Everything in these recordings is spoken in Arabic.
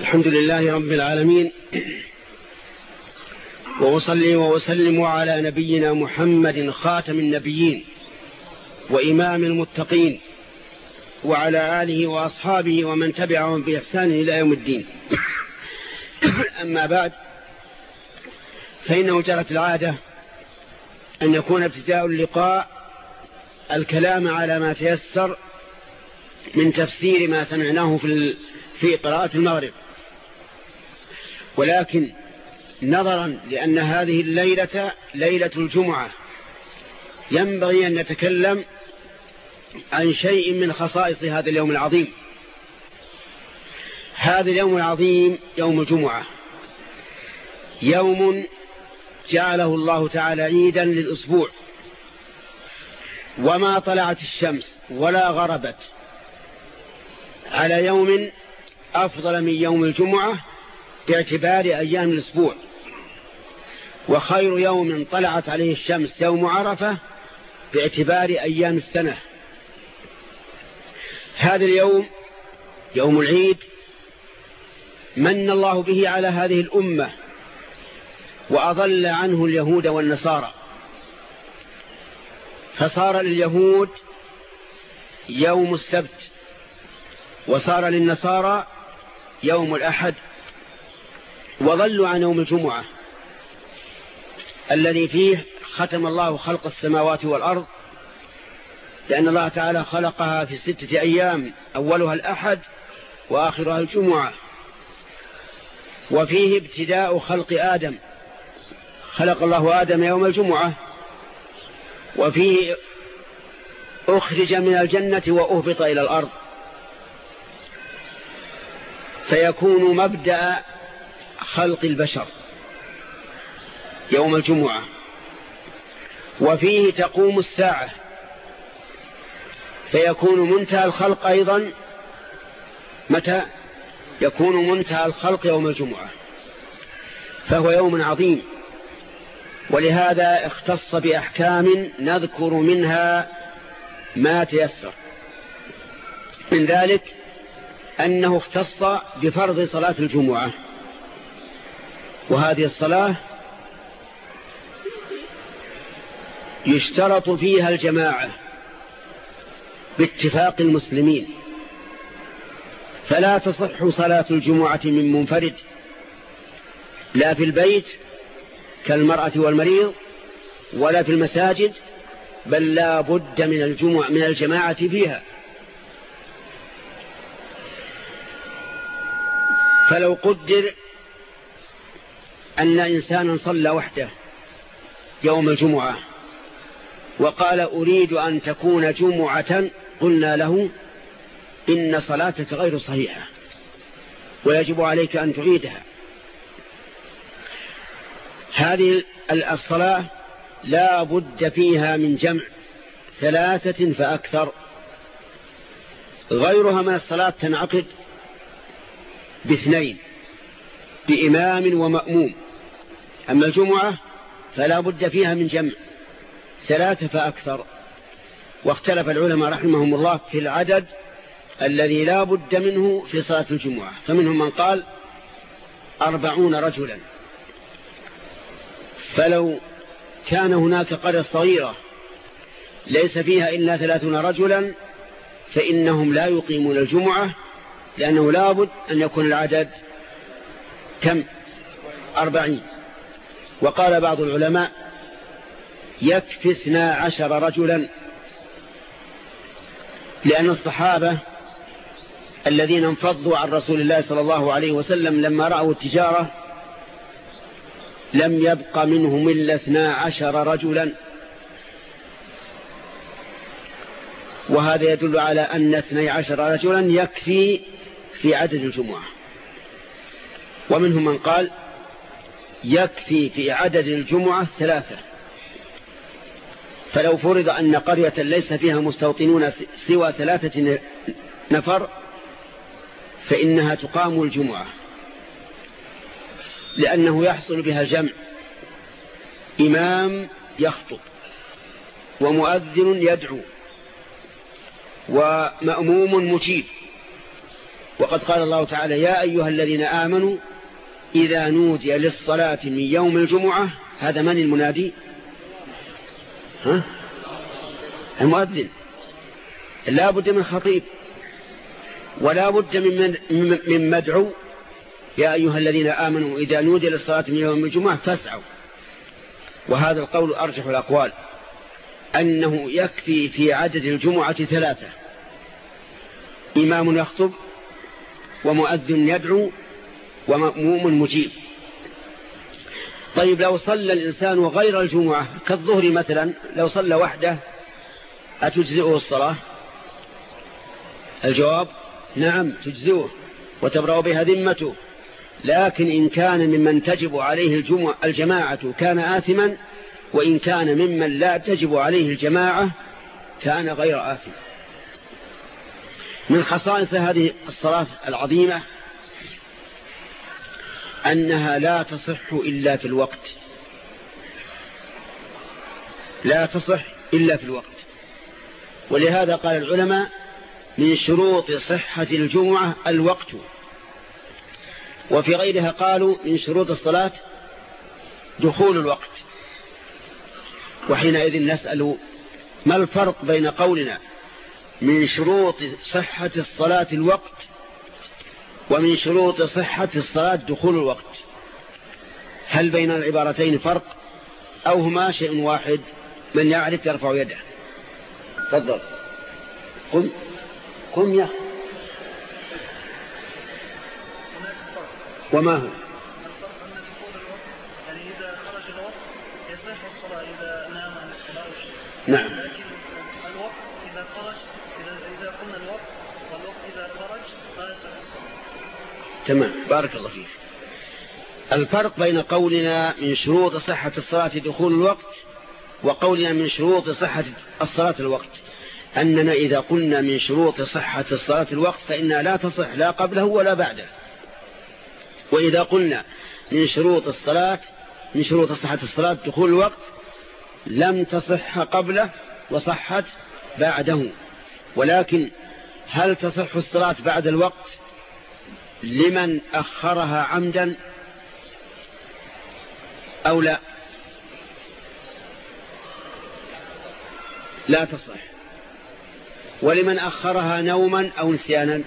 الحمد لله رب العالمين. وأصلي وأسلم على نبينا محمد خاتم النبيين وإمام المتقين وعلى آله وأصحابه ومن تبعهم بإحسان إلى يوم الدين. أما بعد فإنه جرت العادة أن يكون ابتداء اللقاء الكلام على ما تيسر من تفسير ما سمعناه في في قراءة المغرب. ولكن نظرا لأن هذه الليلة ليلة الجمعة ينبغي أن نتكلم عن شيء من خصائص هذا اليوم العظيم. هذا اليوم العظيم يوم الجمعة. يوم جعله الله تعالى عيدا للأسبوع. وما طلعت الشمس ولا غربت على يوم أفضل من يوم الجمعة باعتبار أيام الأسبوع. وخير يوم طلعت عليه الشمس يوم عرفة باعتبار أيام السنة. هذا اليوم يوم العيد من الله به على هذه الأمة وأضل عنه اليهود والنصارى. فصار لليهود يوم السبت وصار للنصارى يوم الأحد. وظلوا عن يوم الجمعة الذي فيه ختم الله خلق السماوات والأرض لأن الله تعالى خلقها في ستة أيام أولها الأحد وآخرها الجمعة. وفيه ابتداء خلق آدم. خلق الله آدم يوم الجمعة. وفيه أخرج من الجنة وأهبط إلى الأرض. فيكون مبدأ خلق البشر يوم الجمعة. وفيه تقوم الساعة. فيكون منتهى الخلق أيضا. متى؟ يكون منتهى الخلق يوم الجمعة. فهو يوم عظيم. ولهذا اختص بأحكام نذكر منها ما تيسر. من ذلك أنه اختص بفرض صلاة الجمعة. وهذه الصلاة يشترط فيها الجماعة باتفاق المسلمين فلا تصح صلاة الجمعة من منفرد لا في البيت كالمرأة والمريض ولا في المساجد بل لا بد من الجمع من الجماعة فيها. فلو قدر أن إنسانا صلى وحده يوم الجمعة وقال أريد أن تكون جمعة قلنا له إن صلاتك غير صحيحة ويجب عليك أن تعيدها. هذه الصلاة لا بد فيها من جمع ثلاثة فأكثر. غيرها من الصلاة تنعقد باثنين. بإمام ومأموم. أما الجمعة فلا بد فيها من جمع. ثلاثة فأكثر. واختلف العلماء رحمهم الله في العدد الذي لا بد منه في صلاة الجمعة. فمنهم من قال أربعون رجلا. فلو كان هناك قرية صغيرة ليس فيها إلا ثلاثون رجلا فإنهم لا يقيمون الجمعة لأنه لابد أن يكون العدد كم؟ أربعين. وقال بعض العلماء يكفي اثنا عشر رجلا لأن الصحابة الذين انفضوا عن رسول الله صلى الله عليه وسلم لما رأوا التجارة لم يبق منهم إلا اثنا عشر رجلا. وهذا يدل على أن اثني عشر رجلا يكفي في عدد الجمعة. ومنهم من قال يكفي في عدد الجمعة ثلاثة. فلو فرض أن قرية ليس فيها مستوطنون سوى ثلاثة نفر فإنها تقام الجمعة. لأنه يحصل بها جمع. إمام يخطب ومؤذن يدعو ومأموم مجيب. وقد قال الله تعالى يا أيها الذين آمنوا إذا نودي للصلاة من يوم الجمعة هذا من المنادي؟ ها؟ المؤذن. لا بد من خطيب. ولا بد من, من مدعو. يا أيها الذين آمنوا إذا نودي للصلاة من يوم الجمعة فاسعوا. وهذا القول أرجح الأقوال. أنه يكفي في عدد الجمعة ثلاثة. إمام يخطب ومؤذن يدعو ومأموم مجيب. طيب لو صلى الإنسان غير الجمعة كالظهر مثلا لو صلى وحده أتجزئه الصلاة؟ الجواب نعم تجزئه وتبرأ بها ذمته. لكن إن كان ممن تجب عليه الجمعة الجماعة كان آثما وإن كان ممن لا تجب عليه الجماعة كان غير آثم. من خصائص هذه الصلاة العظيمة أنها لا تصح إلا في الوقت. لا تصح إلا في الوقت. ولهذا قال العلماء من شروط صحة الجمعة الوقت. وفي غيرها قالوا من شروط الصلاة دخول الوقت. وحينئذ نسأل ما الفرق بين قولنا من شروط صحة الصلاة الوقت ومن شروط صحة الصلاة دخول الوقت. هل بين العبارتين فرق؟ أو هما شيء واحد من يعرف يرفع يده؟ تفضل. قم. قم يا وما هو؟ نعم لكن الوقت إذا خرج إذا, إذا قلنا الوقت والوقت إذا خرج لا يصح الصلاة تمام. بارك الله فيك. الفرق بين قولنا من شروط صحة الصلاة دخول الوقت وقولنا من شروط صحة الصلاة الوقت. أننا إذا قلنا من شروط صحة الصلاة الوقت فإنها لا تصح لا قبله ولا بعده. وإذا قلنا من شروط الصلاة من شروط صحة الصلاة دخول الوقت لم تصح قبله وصحت بعده. ولكن هل تصح الصلاة بعد الوقت؟ لمن أخرها عمدا أو لا؟ لا تصح. ولمن أخرها نوما أو نسيانا؟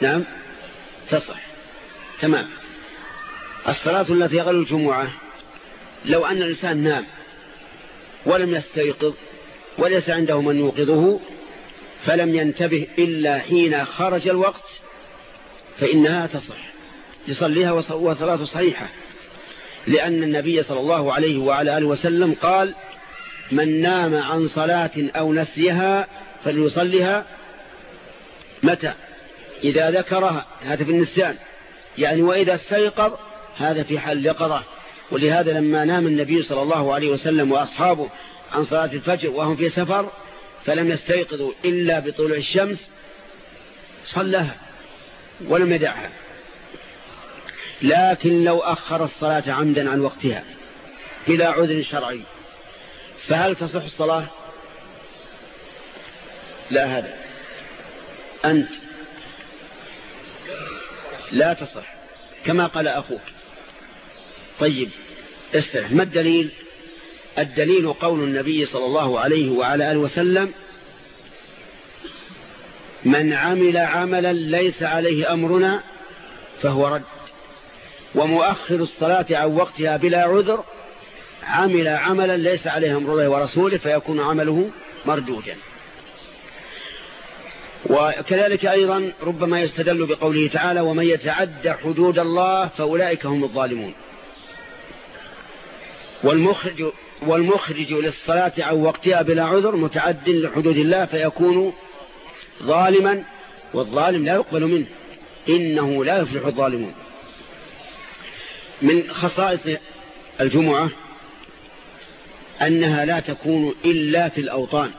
نعم تصح. تمام. الصلاة التي غل الجمعة لو أن الإنسان نام ولم يستيقظ وليس عنده من يوقظه فلم ينتبه إلا حين خرج الوقت فإنها تصح. يصليها وصلاة صحيحة. لأن النبي صلى الله عليه وعلى آله وسلم قال من نام عن صلاة أو نسيها فليصليها متى؟ إذا ذكرها. هذا في النسيان. يعني وإذا استيقظ هذا في حال يقظة ولهذا لما نام النبي صلى الله عليه وسلم وأصحابه عن صلاة الفجر وهم في سفر فلم يستيقظوا إلا بطلوع الشمس صلها ولم يدعها لكن لو أخر الصلاة عمدا عن وقتها إلى عذر شرعي فهل تصح الصلاة؟ لا هذا. أنت. لا تصح. كما قال أخوك. طيب استرح. ما الدليل؟ الدليل قول النبي صلى الله عليه وعلى آله وسلم من عمل عملا ليس عليه أمرنا فهو رد. ومؤخر الصلاة عن وقتها بلا عذر عمل عملا ليس عليه أمر الله ورسوله فيكون عمله مردودا. وكذلك أيضا ربما يستدل بقوله تعالى ومن يتعدى حدود الله فأولئك هم الظالمون والمخرج, والمخرج للصلاة عن وقتها بلا عذر متعد لحدود الله فيكون ظالما والظالم لا يقبل منه. إنه لا يفلح الظالمون. من خصائص الجمعة أنها لا تكون إلا في الأوطان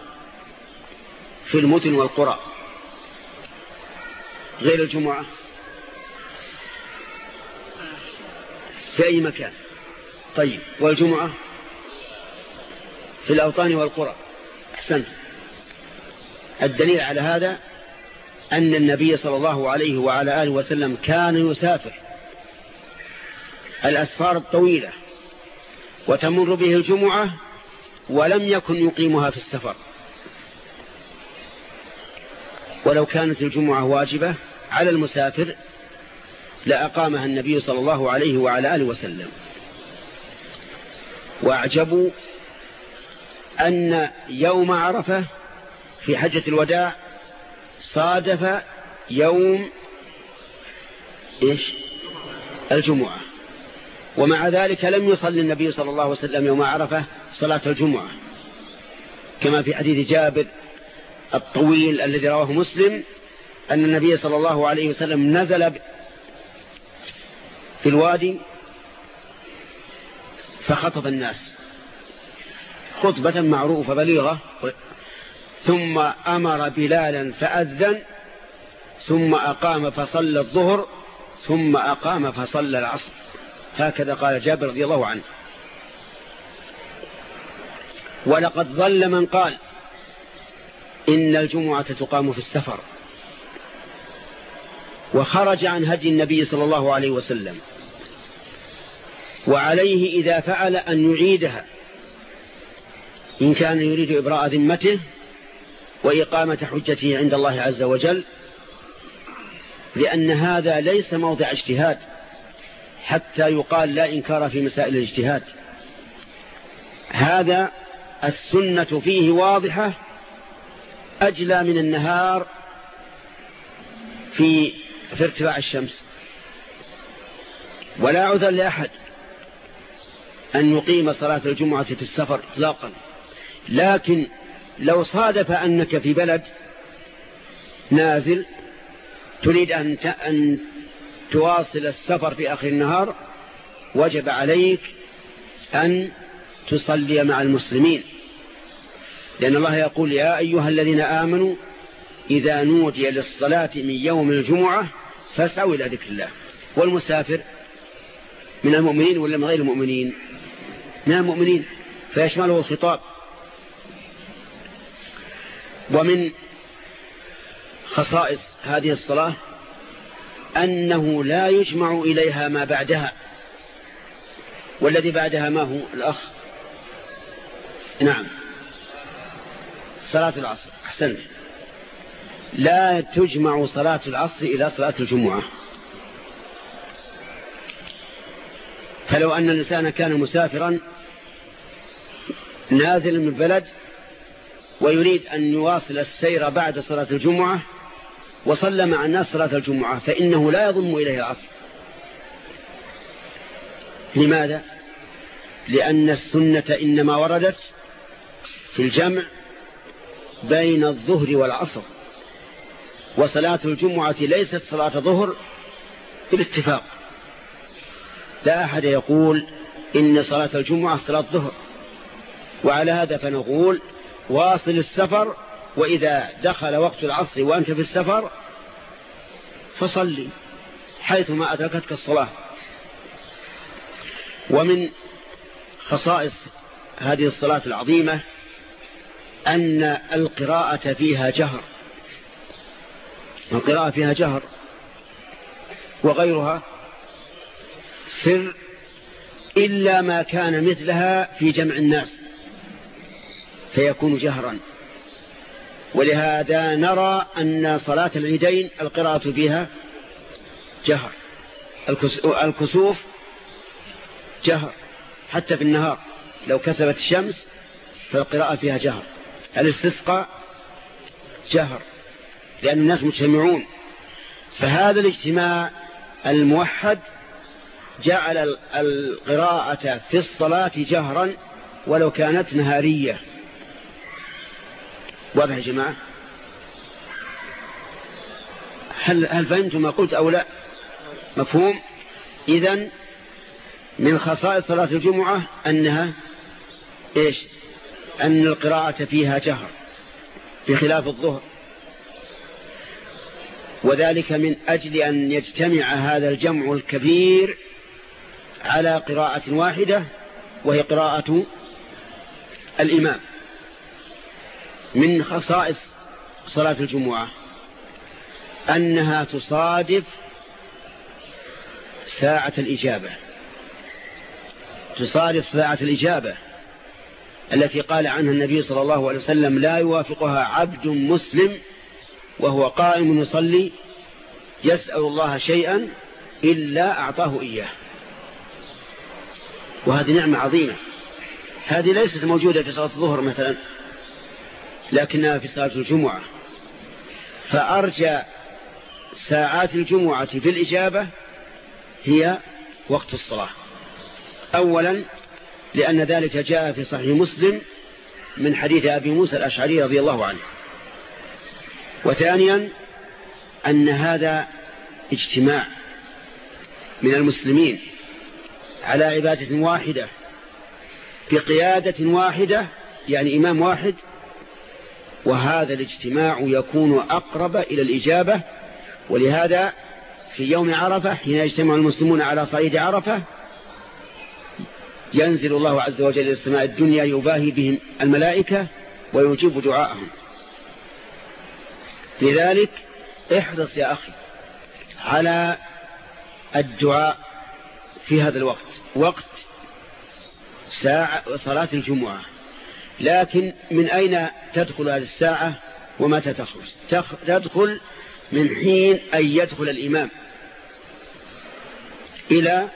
في المدن والقرى. غير الجمعة في أي مكان. طيب والجمعة في الأوطان والقرى. أحسنت الدليل على هذا أن النبي صلى الله عليه وعلى آله وسلم كان يسافر الأسفار الطويلة وتمر به الجمعة ولم يكن يقيمها في السفر. ولو كانت الجمعة واجبة على المسافر لأقامها النبي صلى الله عليه وعلى آله وسلم. وأعجبوا أن يوم عرفة في حجة الوداع صادف يوم إيش؟ الجمعة. ومع ذلك لم يصلي النبي صلى الله عليه وسلم يوم عرفة صلاة الجمعة. كما في حديث جابر الطويل الذي رواه مسلم أن النبي صلى الله عليه وسلم نزل في الوادي فخطب الناس. خطبة معروفة بليغة. ثم أمر بلالا فأذن ثم أقام فصلى الظهر ثم أقام فصلى العصر. هكذا قال جابر رضي الله عنه. ولقد ظل من قال إن الجمعة تقام في السفر. وخرج عن هدي النبي صلى الله عليه وسلم. وعليه إذا فعل أن يعيدها. إن كان يريد إبراء ذمته وإقامة حجته عند الله عز وجل لأن هذا ليس موضع اجتهاد حتى يقال لا إنكار في مسائل الاجتهاد. هذا السنة فيه واضحة أجلى من النهار في, في ارتفاع الشمس. ولا عذر لأحد أن يقيم صلاة الجمعة في السفر اطلاقا لكن لو صادف أنك في بلد نازل تريد أن أن تواصل السفر في آخر النهار وجب عليك أن تصلي مع المسلمين. لأن الله يقول يا أيها الذين آمنوا إذا نودي للصلاة من يوم الجمعة فاسعوا إلى ذكر الله. والمسافر من المؤمنين ولا من غير المؤمنين؟ من المؤمنين فيشمله الخطاب. ومن خصائص هذه الصلاة أنه لا يجمع إليها ما بعدها والذي بعدها ما هو؟ الأخ. نعم. صلاة العصر. أحسنت. لا تجمع صلاة العصر إلى صلاة الجمعة. فلو أن الإنسان كان مسافرا نازل من البلد ويريد أن يواصل السير بعد صلاة الجمعة وصلى مع الناس صلاة الجمعة فإنه لا يضم إليه العصر لماذا؟ لأن السنة إنما وردت في الجمع بين الظهر والعصر وصلاة الجمعة ليست صلاة ظهر بالاتفاق لا أحد يقول إن صلاة الجمعة صلاة ظهر وعلى هذا فنقول واصل السفر وإذا دخل وقت العصر وأنت في السفر فصلي حيثما أدركتك الصلاة. ومن خصائص هذه الصلاة العظيمة أن القراءة فيها جهر. القراءة فيها جهر. وغيرها سر إلا ما كان مثلها في جمع الناس. فيكون جهرا. ولهذا نرى أن صلاة العيدين القراءة فيها جهر. الكسوف جهر حتى في النهار. لو كسبت الشمس فالقراءة فيها جهر. الاستسقاء جهر لأن الناس مجتمعون. فهذا الاجتماع الموحد جعل القراءة في الصلاة جهرا ولو كانت نهارية. واضح يا جماعة؟ هل, هل فهمتم ما قلت أو لا؟ مفهوم؟ إذا من خصائص صلاة الجمعة أنها إيش؟ أن القراءة فيها جهر بخلاف الظهر. وذلك من أجل أن يجتمع هذا الجمع الكبير على قراءة واحدة وهي قراءة الإمام. من خصائص صلاة الجمعة أنها تصادف ساعة الإجابة. تصادف ساعة الإجابة التي قال عنها النبي صلى الله عليه وسلم لا يوافقها عبد مسلم وهو قائم يصلي يسأل الله شيئا إلا أعطاه إياه. وهذه نعمة عظيمة. هذه ليست موجودة في صلاة الظهر مثلا. لكنها في صلاة الجمعة. فأرجى ساعات الجمعة في الإجابة هي وقت الصلاة. أولا لأن ذلك جاء في صحيح مسلم من حديث أبي موسى الأشعري رضي الله عنه. وثانيا أن هذا اجتماع من المسلمين على عبادة واحدة بقيادة واحدة يعني إمام واحد وهذا الاجتماع يكون أقرب إلى الإجابة ولهذا في يوم عرفة حين يجتمع المسلمون على صعيد عرفة ينزل الله عز وجل إلى السماء الدنيا يباهي بهم الملائكة ويجيب دعاءهم. لذلك احرص يا أخي على الدعاء في هذا الوقت وقت ساعة صلاة الجمعة. لكن من أين تدخل هذه الساعة ومتى تخرج؟ تدخل من حين أن يدخل الإمام إلى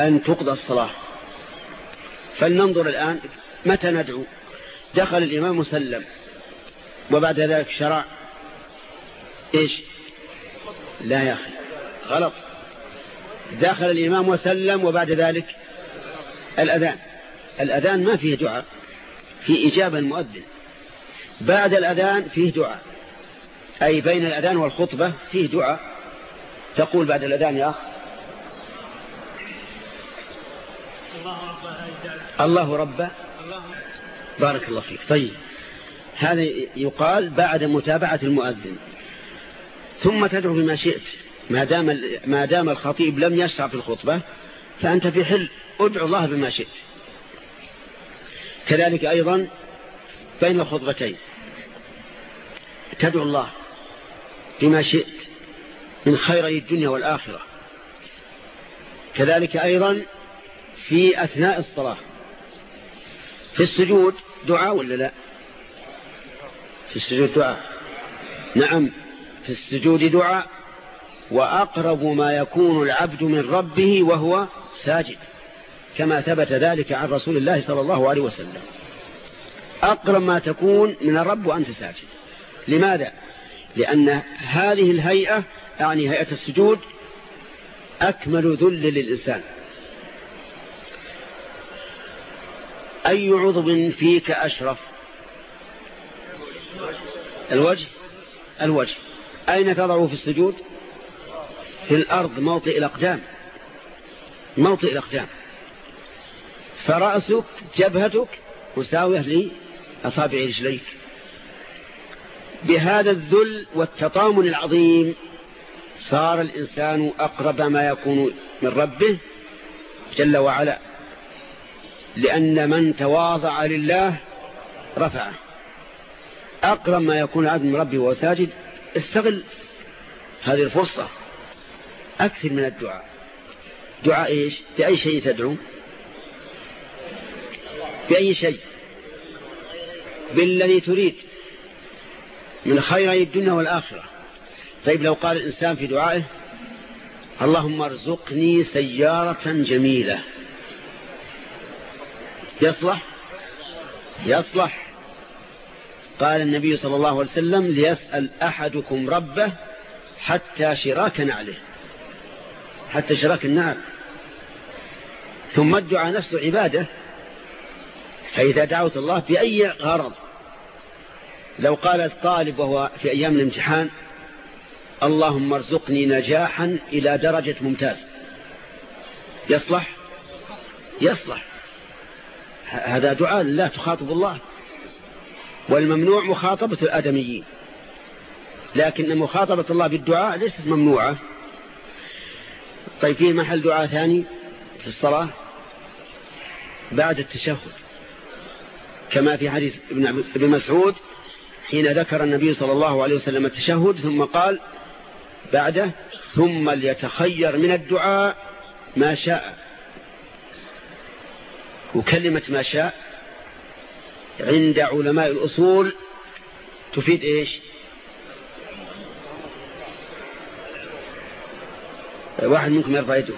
أن تقضى الصلاة. فلننظر الآن متى ندعو. دخل الإمام مسلم وبعد ذلك شرع. إيش؟ لا يا أخي غلط. دخل الإمام وسلم وبعد ذلك الأذان. الأذان ما فيه دعاء. في إجابة المؤذن. بعد الأذان فيه دعاء. أي بين الأذان والخطبة فيه دعاء. تقول بعد الأذان يا أخ. الله رب. بارك الله فيك. طيب. هذا يقال بعد متابعة المؤذن. ثم تدعو بما شئت. ما دام ما دام الخطيب لم يشرع في الخطبة فأنت في حل. ادعو الله بما شئت. كذلك أيضا بين الخطبتين تدعو الله بما شئت من خيري الدنيا والآخرة. كذلك أيضا في أثناء الصلاة. في السجود دعاء ولا لا؟ في السجود دعاء. نعم في السجود دعاء. وأقرب ما يكون العبد من ربه وهو ساجد. كما ثبت ذلك عن رسول الله صلى الله عليه وسلم. أقرب ما تكون من الرب وأنت ساجد. لماذا؟ لأن هذه الهيئة يعني هيئة السجود أكمل ذل للإنسان. أي عضو فيك أشرف؟ الوجه؟ الوجه. أين تضعه في السجود؟ في الأرض موطئ الأقدام. موطئ الأقدام. فرأسك جبهتك مساوية لأصابع رجليك. بهذا الذل والتطامن العظيم صار الإنسان أقرب ما يكون من ربه جل وعلا لأن من تواضع لله رفعه. أقرب ما يكون عبد من ربه وهو ساجد استغل هذه الفرصة. أكثر من الدعاء. دعاء إيش؟ بأي شيء تدعو؟ بأي شيء؟ بالذي تريد. من خير الدنيا والآخرة. طيب لو قال الإنسان في دعائه اللهم ارزقني سيارة جميلة. يصلح؟ يصلح. قال النبي صلى الله عليه وسلم ليسأل أحدكم ربه حتى شراك نعله. حتى شراك النعل. ثم الدعاء نفسه عبادة. فإذا دعوت الله بأي غرض؟ لو قال الطالب وهو في أيام الامتحان اللهم ارزقني نجاحا إلى درجة ممتاز. يصلح؟ يصلح. هذا دعاء لا تخاطب الله. والممنوع مخاطبة الآدميين. لكن مخاطبة الله بالدعاء ليست ممنوعة. طيب فيه محل دعاء ثاني في الصلاة؟ بعد التشهد. كما في حديث ابن مسعود حين ذكر النبي صلى الله عليه وسلم التشهد ثم قال بعده ثم ليتخير من الدعاء ما شاء. وكلمة ما شاء عند علماء الأصول تفيد إيش؟ واحد منكم يرفع يده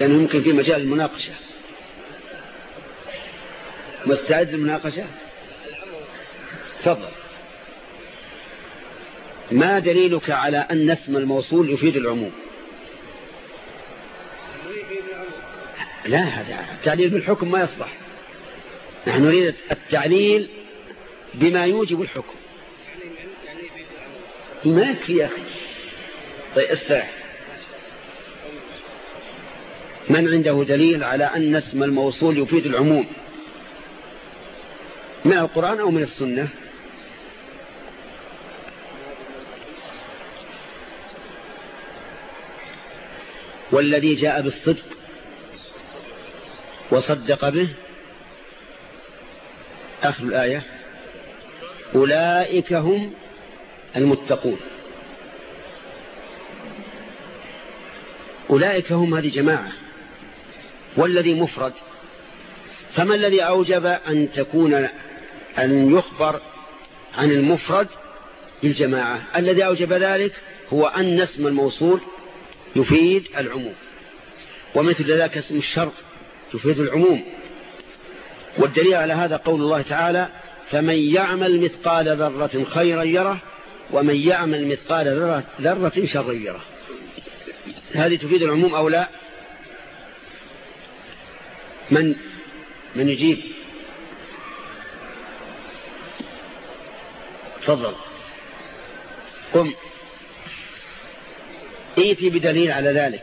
لأنه ممكن في مجال المناقشة. مستعد للمناقشة؟ تفضل. ما دليلك على أن اسم الموصول يفيد العموم؟ لا هذا التعليل بالحكم ما يصلح. نحن نريد التعليل بما يوجب الحكم. ما يكفي يا أخي؟ طيب استرح من عنده دليل على أن اسم الموصول يفيد العموم؟ من القرآن أو من السنة؟ والذي جاء بالصدق وصدق به. آخر الآية. أولئك هم المتقون. أولئك هم هذه جماعة. والذي مفرد. فما الذي أوجب أن تكون أن يخبر عن المفرد للجماعة. الذي أوجب ذلك هو أن اسم الموصول يفيد العموم ومثل ذلك اسم الشرط يفيد العموم. والدليل على هذا قول الله تعالى فمن يعمل مثقال ذرة خيرا يره ومن يعمل مثقال ذرة شرا يره. هذه تفيد العموم أو لا؟ من من يجيب. تفضل. قم. ائتي بدليل على ذلك.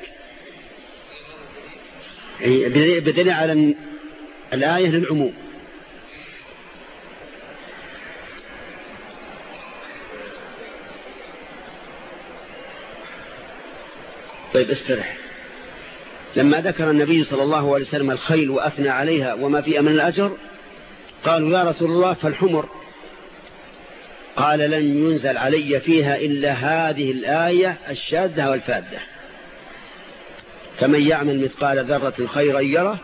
بدليل على الآية للعموم. طيب استرح. لما ذكر النبي صلى الله عليه وسلم الخيل وأثنى عليها وما فيها من الأجر قالوا يا رسول الله فالحمر. قال لن ينزل علي فيها إلا هذه الآية الشاذة والفاذة فمن يعمل مثقال ذرة خيرا يره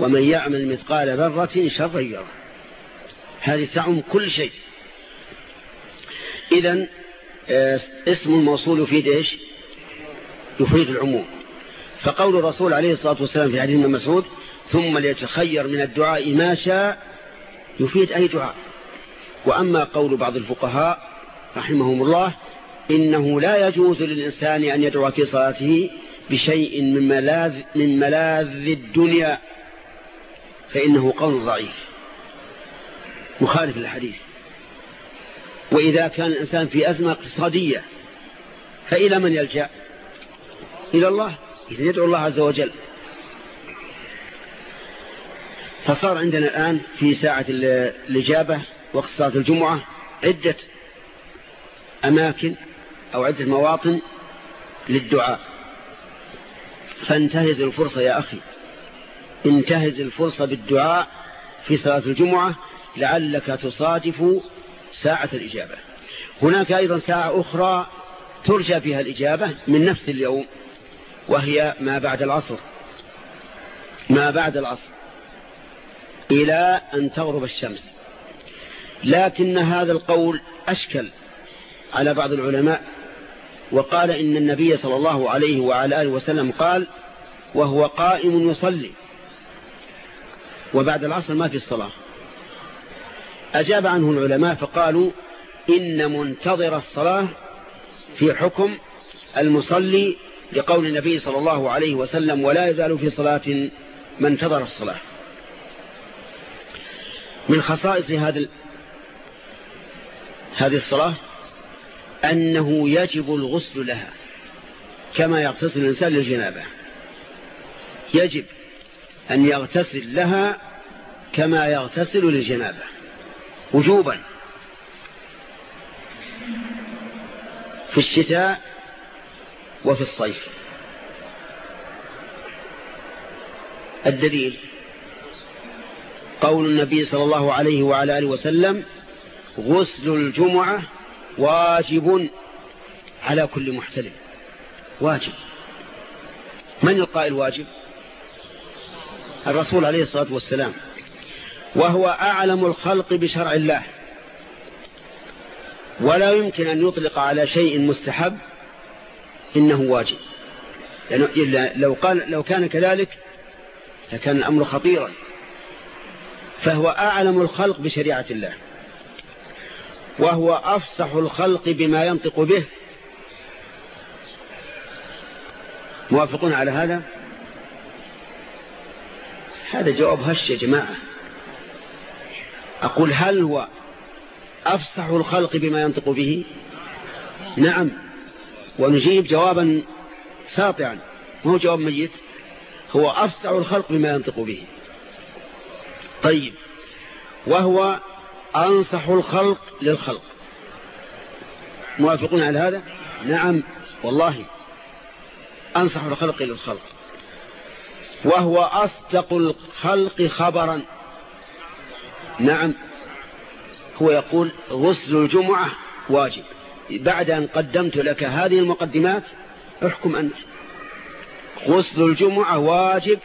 ومن يعمل مثقال ذرة شرا يره. هذه تعم كل شيء. إذا آه، اسم الموصول يفيد إيش؟ يفيد العموم. فقول الرسول عليه الصلاة والسلام في حديث مسعود ثم ليتخير من الدعاء ما شاء يفيد أي دعاء. وأما قول بعض الفقهاء رحمهم الله إنه لا يجوز للإنسان أن يدعو في صلاته بشيء من ملاذ, من ملاذ الدنيا فإنه قول ضعيف. مخالف للحديث. وإذا كان الإنسان في أزمة اقتصادية فإلى من يلجأ؟ إلى الله إذن يدعو الله عز وجل. فصار عندنا الآن في ساعة الإجابة وقت صلاة الجمعة عدة أماكن أو عدة مواطن للدعاء. فانتهز الفرصة يا أخي. انتهز الفرصة بالدعاء في صلاة الجمعة لعلك تصادف ساعة الإجابة. هناك أيضا ساعة أخرى ترجى فيها الإجابة من نفس اليوم وهي ما بعد العصر. ما بعد العصر. إلى أن تغرب الشمس. لكن هذا القول أشكل على بعض العلماء وقال إن النبي صلى الله عليه وعلى آله وسلم قال وهو قائم يصلي. وبعد العصر ما في الصلاة أجاب عنه العلماء فقالوا إن منتظر الصلاة في حكم المصلي لقول النبي صلى الله عليه وسلم ولا يزال في صلاة من انتظر الصلاة. من خصائص هذا هذه الصلاة أنه يجب الغسل لها كما يغتسل الإنسان للجنابة. يجب أن يغتسل لها كما يغتسل للجنابة. وجوبا. في الشتاء وفي الصيف. الدليل قول النبي صلى الله عليه وعلى آله وسلم غسل الجمعة واجب على كل محتلم. واجب. من القائل واجب؟ الرسول عليه الصلاة والسلام. وهو أعلم الخلق بشرع الله. ولا يمكن أن يطلق على شيء مستحب إنه واجب. لأنه لو, قال لو كان كذلك لكان الأمر خطيرا. فهو أعلم الخلق بشريعة الله. وهو أفصح الخلق بما ينطق به. موافقون على هذا؟ هذا جواب هش يا جماعة. أقول هل هو أفصح الخلق بما ينطق به؟ نعم. ونجيب جوابا ساطعا. ما هو جواب ميت؟ هو أفصح الخلق بما ينطق به. طيب. وهو أنصح الخلق للخلق. موافقون على هذا؟ نعم والله. أنصح الخلق للخلق. وهو أصدق الخلق خبرا. نعم. هو يقول غسل الجمعة واجب. بعد أن قدمت لك هذه المقدمات احكم أنت. غسل الجمعة واجب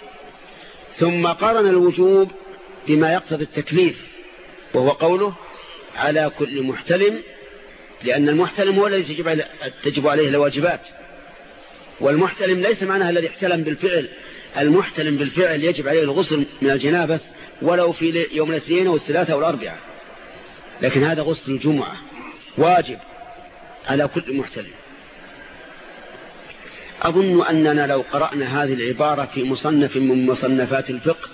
ثم قرن الوجوب بما يقتضي التكليف. وهو قوله على كل محتلم لأن المحتلم هو الذي تجب, تجب عليه الواجبات. والمحتلم ليس معناها الذي احتلم بالفعل. المحتلم بالفعل يجب عليه الغسل من الجنابة ولو في يوم الاثنين والثلاثة والأربعة لكن هذا غسل الجمعة واجب على كل محتلم. أظن أننا لو قرأنا هذه العبارة في مصنف من مصنفات الفقه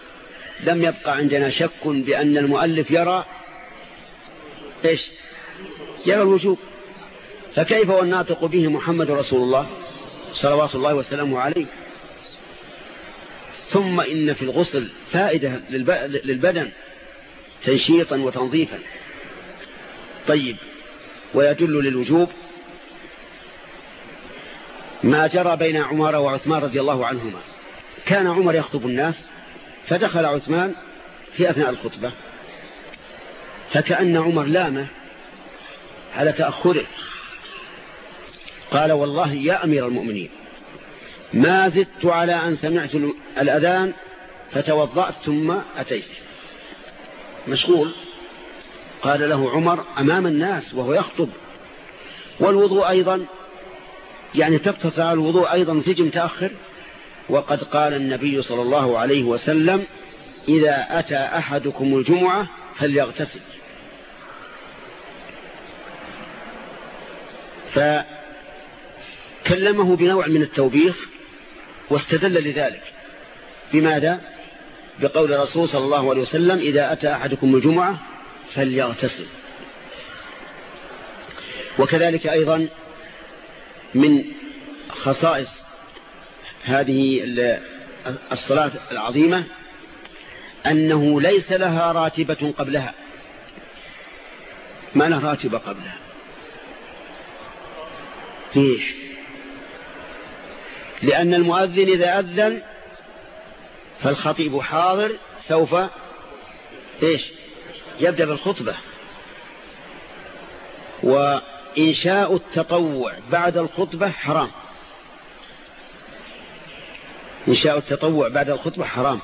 لم يبقى عندنا شك بأن المؤلف يرى إيش؟ يرى الوجوب. فكيف والناطق به محمد رسول الله صلوات الله وسلامه عليه؟ ثم إن في الغسل فائدة للبدن تنشيطا وتنظيفا. طيب ويدل للوجوب ما جرى بين عمر وعثمان رضي الله عنهما. كان عمر يخطب الناس فدخل عثمان في أثناء الخطبة. فكأن عمر لامه على تأخره. قال والله يا أمير المؤمنين ما زدت على أن سمعت الأذان فتوضأت ثم أتيت. مشغول. قال له عمر أمام الناس وهو يخطب. والوضوء أيضا يعني تقتصر على الوضوء أيضا تجي متأخر. وقد قال النبي صلى الله عليه وسلم إذا أتى أحدكم الجمعة فليغتسل. فكلمه بنوع من التوبيخ واستدل لذلك. بماذا؟ بقول الرسول صلى الله عليه وسلم إذا أتى أحدكم الجمعة فليغتسل. وكذلك أيضا من خصائص هذه الصلاة العظيمة أنه ليس لها راتبة قبلها. ما لها راتبة قبلها؟ ليش لأن المؤذن إذا أذن فالخطيب حاضر سوف إيش؟ يبدأ بالخطبة. وإنشاء التطوع بعد الخطبة حرام. إنشاء التطوع بعد الخطبة حرام.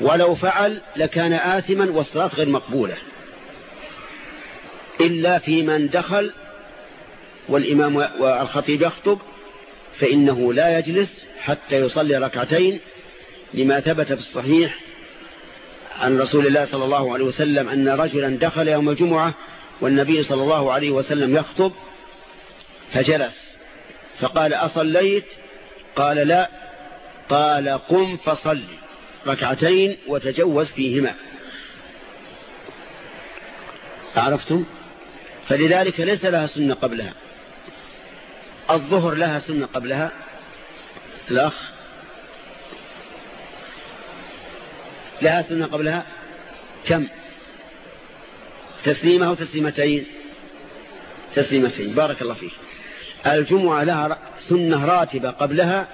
ولو فعل لكان آثما والصلاة غير مقبولة. إلا في من دخل والإمام والخطيب يخطب فإنه لا يجلس حتى يصلي ركعتين لما ثبت في الصحيح عن رسول الله صلى الله عليه وسلم أن رجلا دخل يوم الجمعة والنبي صلى الله عليه وسلم يخطب فجلس. فقال أصليت؟ قال لا. قال قم فصل ركعتين وتجوز فيهما. عرفتم؟ فلذلك ليس لها سنة قبلها. الظهر لها سنة قبلها. الأخ لها سنة قبلها. كم؟ تسليمة أو تسليمتين؟ تسليمتين. بارك الله فيك. الجمعة لها سنة راتبة قبلها.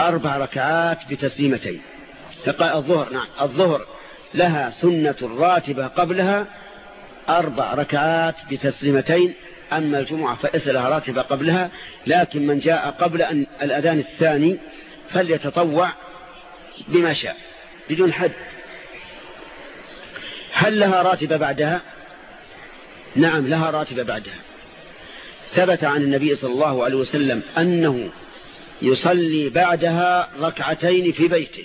أربع ركعات بتسليمتين. الظهر نعم الظهر لها سنة راتبة قبلها أربع ركعات بتسليمتين. أما الجمعة فليس لها راتبة قبلها لكن من جاء قبل أن الأذان الثاني فليتطوع بما شاء بدون حد. هل لها راتبة بعدها؟ نعم لها راتبة بعدها. ثبت عن النبي صلى الله عليه وسلم أنه يصلي بعدها ركعتين في بيته.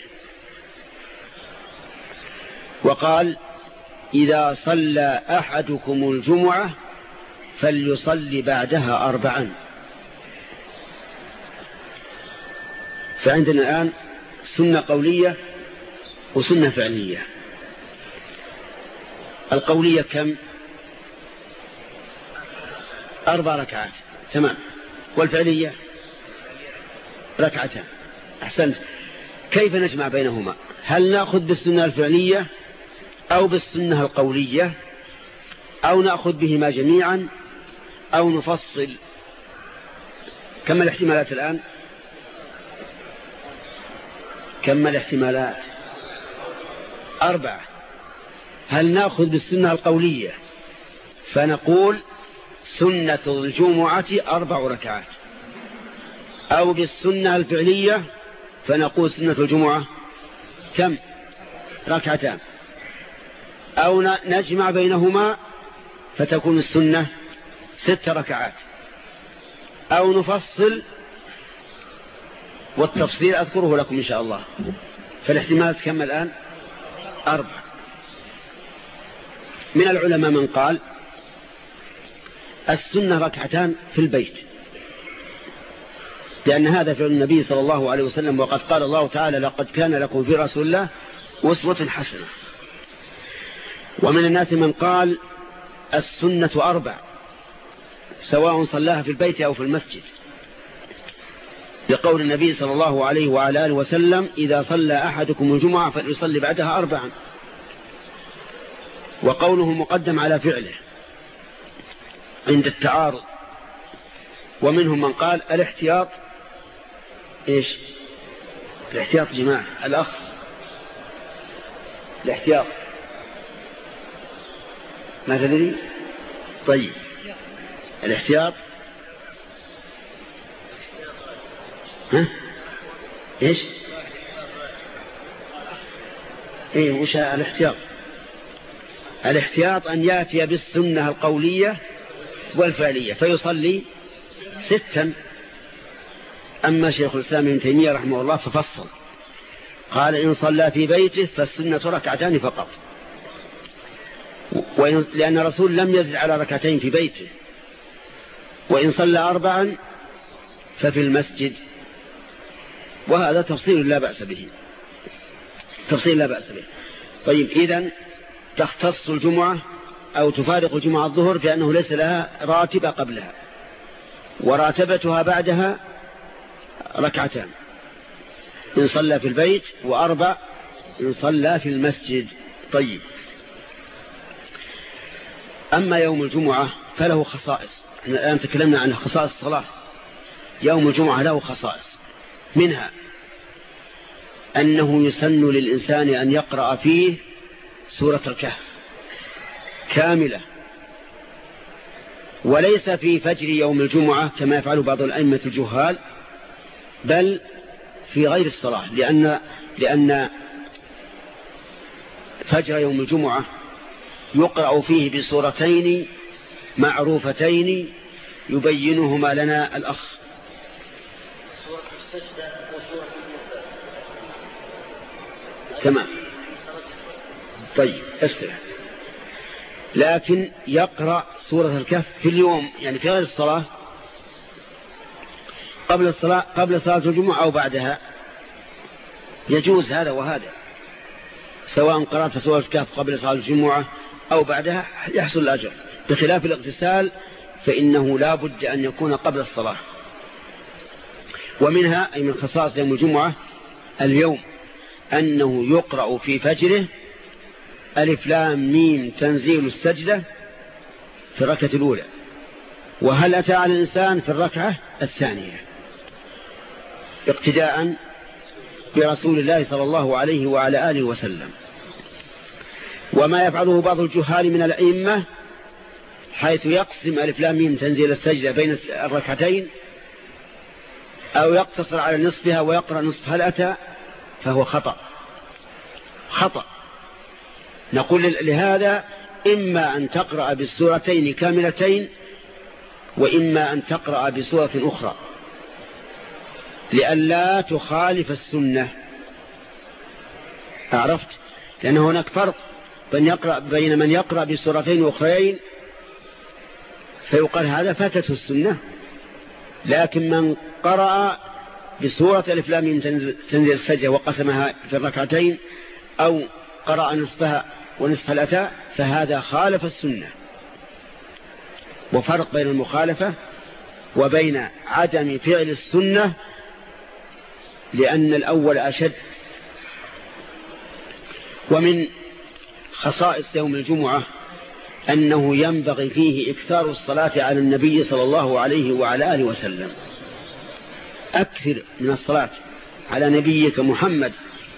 وقال إذا صلى أحدكم الجمعة فليصلي بعدها أربعا. فعندنا الآن سنة قولية وسنة فعلية. القولية كم؟ أربع ركعات. تمام. والفعلية؟ ركعتان. أحسنت. كيف نجمع بينهما؟ هل نأخذ بالسنة الفعلية أو بالسنة القولية؟ أو نأخذ بهما جميعا أو نفصل؟ كم الاحتمالات الآن؟ كم الاحتمالات؟ أربعة. هل نأخذ بالسنة القولية؟ فنقول سنة الجمعة أربع ركعات. أو بالسنة الفعلية فنقول سنة الجمعة. كم؟ ركعتان. أو نجمع بينهما فتكون السنة ست ركعات. أو نفصل والتفصيل أذكره لكم إن شاء الله. فالاحتمالات كم الآن؟ أربع من العلماء من قال السنة ركعتان في البيت. لأن هذا فعل النبي صلى الله عليه وسلم وقد قال الله تعالى لقد كان لكم في رسول الله أسوة حسنة. ومن الناس من قال السنة أربع سواء صلاها في البيت أو في المسجد. لقول النبي صلى الله عليه وعلى آله وسلم إذا صلى أحدكم الجمعة فليصلي بعدها أربعا. وقوله مقدم على فعله عند التعارض. ومنهم من قال الاحتياط إيش؟ الاحتياط جماعة. الأخ. الاحتياط. ما تدري طيب. الاحتياط. ها؟ إيش؟ إيه وش الاحتياط؟ الاحتياط أن يأتي بالسنة القولية والفعلية فيصلي ستا أما شيخ الإسلام ابن تيمية رحمه الله ففصل. قال إن صلى في بيته فالسنة ركعتان فقط. لأن الرسول لم يزد على ركعتين في بيته. وإن صلى أربعا ففي المسجد. وهذا تفصيل لا بأس به. تفصيل لا بأس به. طيب إذا تختص الجمعة أو تفارق الجمعة الظهر بأنه ليس لها راتبة قبلها. وراتبتها بعدها ركعتان. إن صلى في البيت وأربع إن صلى في المسجد. طيب. أما يوم الجمعة فله خصائص. إحنا الآن تكلمنا عن خصائص الصلاة. يوم الجمعة له خصائص. منها أنه يسن للإنسان أن يقرأ فيه سورة الكهف كاملة. وليس في فجر يوم الجمعة كما يفعل بعض الأئمة الجهال بل في غير الصلاة لأن, لأن فجر يوم الجمعة يقرأ فيه بصورتين معروفتين يبينهما لنا الأخ. تمام. طيب استرح لكن يقرأ سورة الكهف في اليوم يعني في غير الصلاة؟ قبل الصلاة قبل صلاة الجمعة أو بعدها. يجوز هذا وهذا. سواء قرأت سورة الكهف قبل صلاة الجمعة أو بعدها يحصل الأجر. بخلاف الاغتسال فإنه لا بد أن يكون قبل الصلاة. ومنها أي من خصائص يوم الجمعة اليوم أنه يقرأ في فجره ألف لام ميم تنزيل السجدة في الركعة الأولى. وهل أتى على الإنسان في الركعة الثانية؟ اقتداء برسول الله صلى الله عليه وعلى آله وسلم. وما يفعله بعض الجهال من الأئمة حيث يقسم ألف لام تنزيل السجدة بين الركعتين أو يقتصر على نصفها ويقرأ نصف هل أتى فهو خطأ. خطأ. نقول لهذا إما أن تقرأ بالسورتين كاملتين وإما أن تقرأ بسورة أخرى. لئلا تخالف السنة. عرفت؟ لأن هناك فرق بين, يقرأ بين من يقرأ بسورتين أخرين فيقال هذا فاتته السنة. لكن من قرأ بسورة الإفلام تنزل السجة وقسمها في الركعتين أو قرأ نصفها ونصف الأتاء فهذا خالف السنة. وفرق بين المخالفة وبين عدم فعل السنة لأن الأول أشد ومن خصائص يوم الجمعة أنه ينبغي فيه إكثار الصلاة على النبي صلى الله عليه وعلى آله وسلم. أكثر من الصلاة على نبيك محمد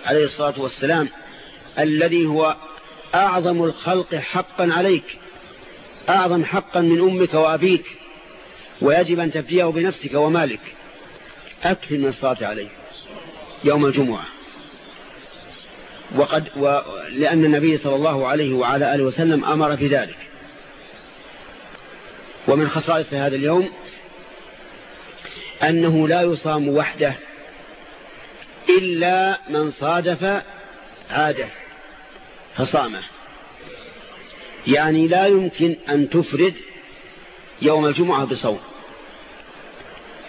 عليه الصلاة والسلام الذي هو أعظم الخلق حقا عليك أعظم حقا من أمك وأبيك ويجب أن تفديه بنفسك ومالك. أكثر من الصلاة عليه. يوم الجمعة. وقد و... لأن النبي صلى الله عليه وعلى آله وسلم أمر في ذلك ومن خصائص هذا اليوم أنه لا يصام وحده إلا من صادف عادة فصامه. يعني لا يمكن أن تفرد يوم الجمعة بصوم.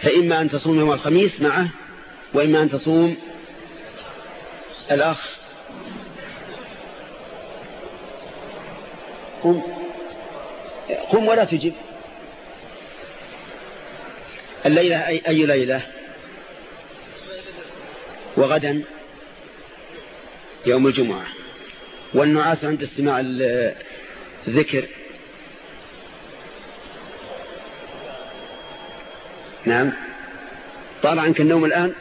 فإما أن تصوم يوم الخميس معه وإما أن تصوم الأخ. قم. قم ولا تجب. الليلة أي, أي ليلة؟ وغدا يوم الجمعة. والنعاس عند استماع الذكر. نعم. طال عنك النوم الآن؟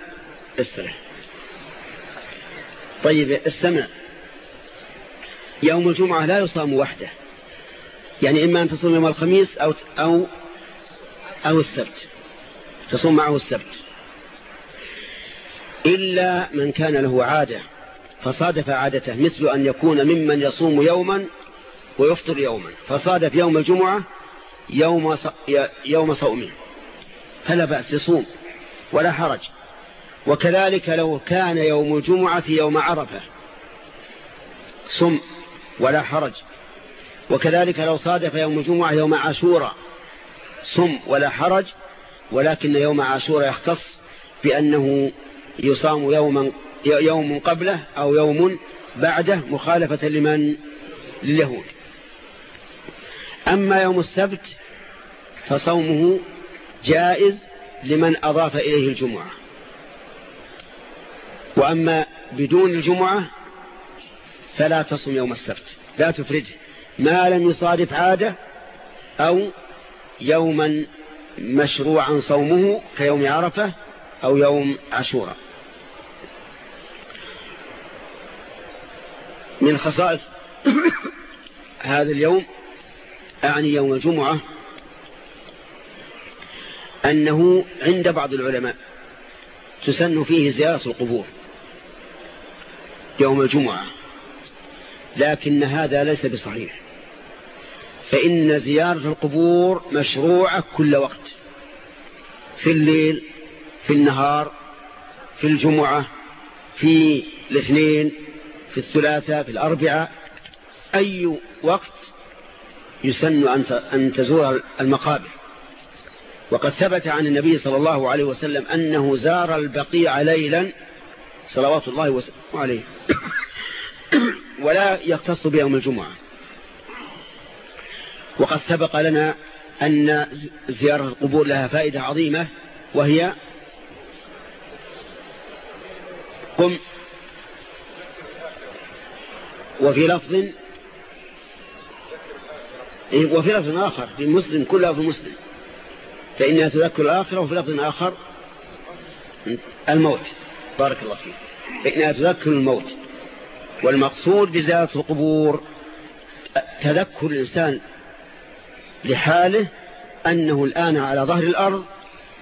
استرح طيب استمع يوم الجمعة لا يصام وحده. يعني إما أن تصوم يوم الخميس أو, أو, أو السبت. تصوم معه السبت. إلا من كان له عادة فصادف عادته مثل أن يكون ممن يصوم يوما ويفطر يوما. فصادف يوم الجمعة يوم, يوم صومه. فلا بأس يصوم ولا حرج. وكذلك لو كان يوم الجمعة يوم عرفة. صم ولا حرج. وكذلك لو صادف يوم الجمعة يوم عاشورة صم ولا حرج ولكن يوم عاشورة يختص بأنه يصام يوما يوم قبله أو يوم بعده مخالفة لمن؟ لليهود. أما يوم السبت فصومه جائز لمن أضاف إليه الجمعة. وأما بدون الجمعة فلا تصم يوم السبت لا تفرده ما لم يصادف عادة أو يوما مشروعا صومه كيوم عرفة أو يوم عاشوراء. من خصائص هذا اليوم أعني يوم الجمعة أنه عند بعض العلماء تسن فيه زيارة القبور. يوم الجمعة. لكن هذا ليس بصحيح. فإن زيارة القبور مشروعة كل وقت. في الليل في النهار في الجمعة في الاثنين في الثلاثاء في الأربعاء أي وقت يسن أن تزور المقابر. وقد ثبت عن النبي صلى الله عليه وسلم أنه زار البقيع ليلا صلوات الله عليه. ولا يختص بيوم الجمعة. وقد سبق لنا أن زيارة القبور لها فائدة عظيمة وهي قم وفي لفظ وفي لفظ آخر في مسلم كلها في مسلم. فإنها تذكر الآخرة وفي لفظ آخر الموت. بارك الله فيك. فإنها تذكر الموت والمقصود بزيارة القبور تذكر الإنسان لحاله أنه الآن على ظهر الأرض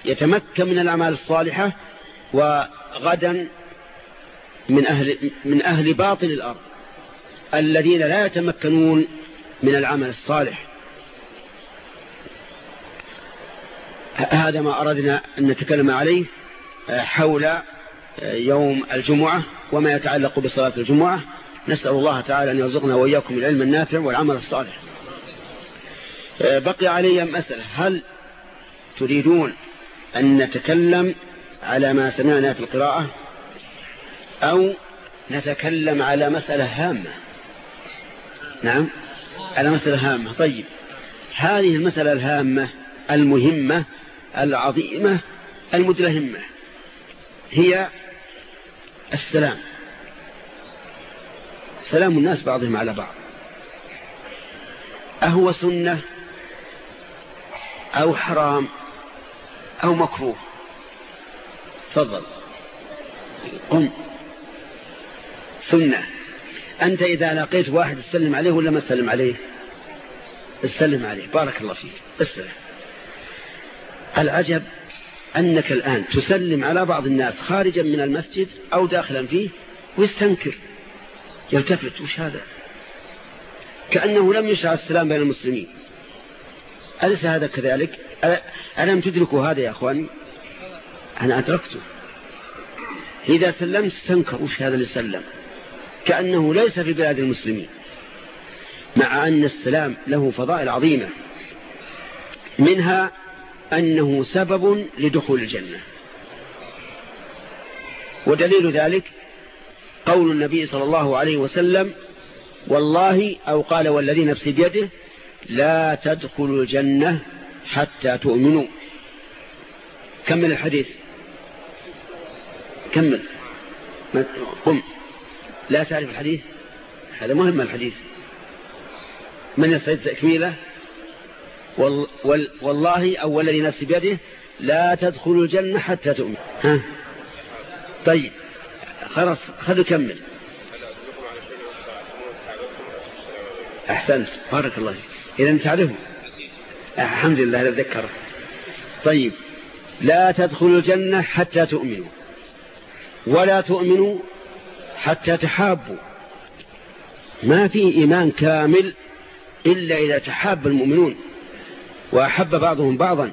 يتمكن من الأعمال الصالحة وغدا من أهل, من أهل باطن الأرض الذين لا يتمكنون من العمل الصالح. هذا ما أردنا أن نتكلم عليه حول يوم الجمعة وما يتعلق بصلاة الجمعة نسأل الله تعالى أن يرزقنا وإياكم العلم النافع والعمل الصالح. بقي علي مسألة هل تريدون أن نتكلم على ما سمعنا في القراءة؟ أو نتكلم على مسألة هامة؟ نعم على مسألة هامة. طيب هذه المسألة الهامة المهمة العظيمة المدلهمة هي السلام. سلام الناس بعضهم على بعض. أهو سنة أو حرام أو مكروه. تفضل. قم. سنة. أنت إذا لقيت واحد تسلم عليه ولا ما تسلم عليه؟ تسلم عليه. بارك الله فيك. السلام العجب أنك الآن تسلم على بعض الناس خارجا من المسجد أو داخلا فيه ويستنكر. يلتفت وش هذا؟ كأنه لم يشرع السلام بين المسلمين. أليس هذا كذلك؟ ألم تدركوا هذا يا أخواني؟ أنا أدركته. إذا سلمت استنكر. وش هذا اللي سلم؟ كأنه ليس في بلاد المسلمين. مع أن السلام له فضائل عظيمة. منها أنه سبب لدخول الجنة. ودليل ذلك قول النبي صلى الله عليه وسلم والله أو قال والذي نفسي بيده لا تدخلوا الجنة حتى تؤمنوا. كمل الحديث. كمل. قم. لا تعرف الحديث؟ هذا مهم الحديث. من يستعد تكميله وال وال والله أو والذي نفسي بيده لا تدخلوا الجنة حتى تؤمنوا ها؟ طيب خلاص خذوا كمل أحسنت. بارك الله فيك. إذا تعرفوا. الحمد لله ذكر. طيب لا تدخلوا الجنة حتى تؤمنوا. ولا تؤمنوا حتى تحابوا. ما في إيمان كامل إلا إذا تحاب المؤمنون. وأحب بعضهم بعضا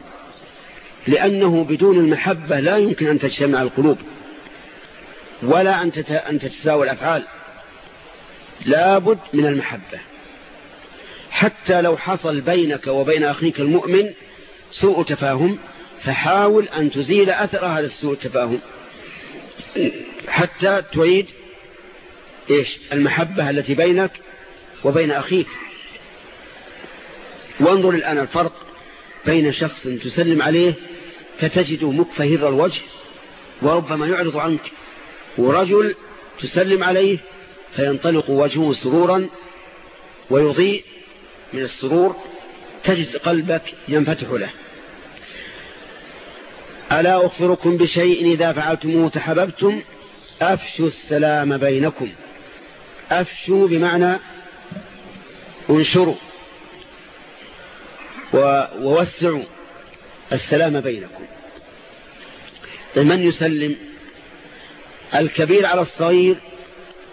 لأنه بدون المحبة لا يمكن أن تجتمع القلوب ولا أن تتساوى الأفعال. لابد من المحبة. حتى لو حصل بينك وبين أخيك المؤمن سوء تفاهم فحاول أن تزيل أثر هذا السوء التفاهم. حتى تعيد إيش؟ المحبة التي بينك وبين أخيك. وانظر الآن الفرق. بين شخص تسلم عليه فتجده مكفهر الوجه وربما يعرض عنك. ورجل تسلم عليه فينطلق وجهه سرورا ويضيء من السرور تجد قلبك ينفتح له. ألا أخبركم بشيء إذا فعلتموه تحببتم؟ أفشوا السلام بينكم. أفشوا بمعنى انشروا. ووسعوا السلام بينكم. من يسلم؟ الكبير على الصغير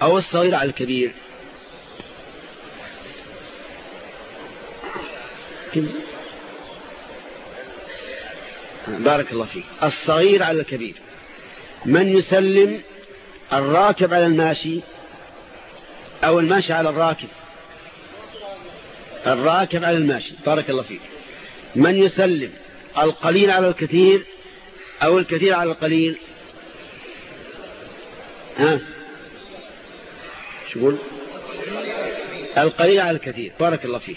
أو الصغير على الكبير؟ بارك الله فيك. الصغير على الكبير. من يسلم؟ الراكب على الماشي أو الماشي على الراكب؟ الراكب على الماشي. بارك الله فيك. من يسلم؟ القليل على الكثير أو الكثير على القليل؟ ها؟ شو قول القليل على الكثير. بارك الله فيك.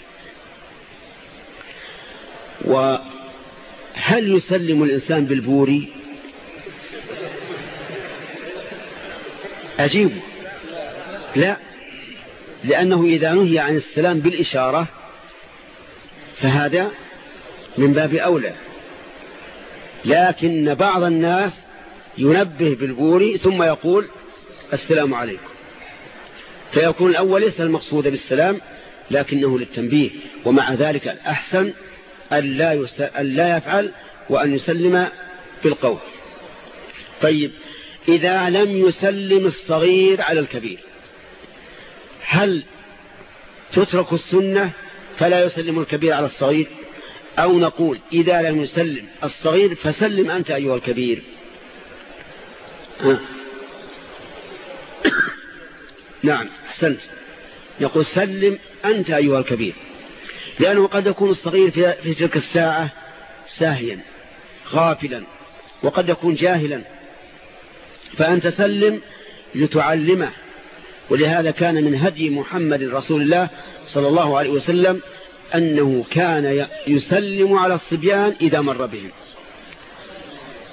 وهل يسلم الإنسان بالبوري؟ أجيب لا. لأنه إذا نهي عن السلام بالإشارة فهذا من باب أولى. لكن بعض الناس ينبه بالبوري ثم يقول السلام عليكم. فيكون الأول ليس المقصود بالسلام لكنه للتنبيه ومع ذلك الأحسن أن لا, يفعل وأن يسلم بالقول. طيب إذا لم يسلم الصغير على الكبير هل تترك السنة فلا يسلم الكبير على الصغير. أو نقول إذا لم يسلم الصغير فسلم أنت أيها الكبير. نعم أحسنت. يقول سلم أنت أيها الكبير. لأنه قد يكون الصغير في تلك الساعة ساهيا غافلا وقد يكون جاهلا. فأنت سلم لتعلمه. ولهذا كان من هدي محمد رسول الله صلى الله عليه وسلم أنه كان يسلم على الصبيان إذا مر بهم.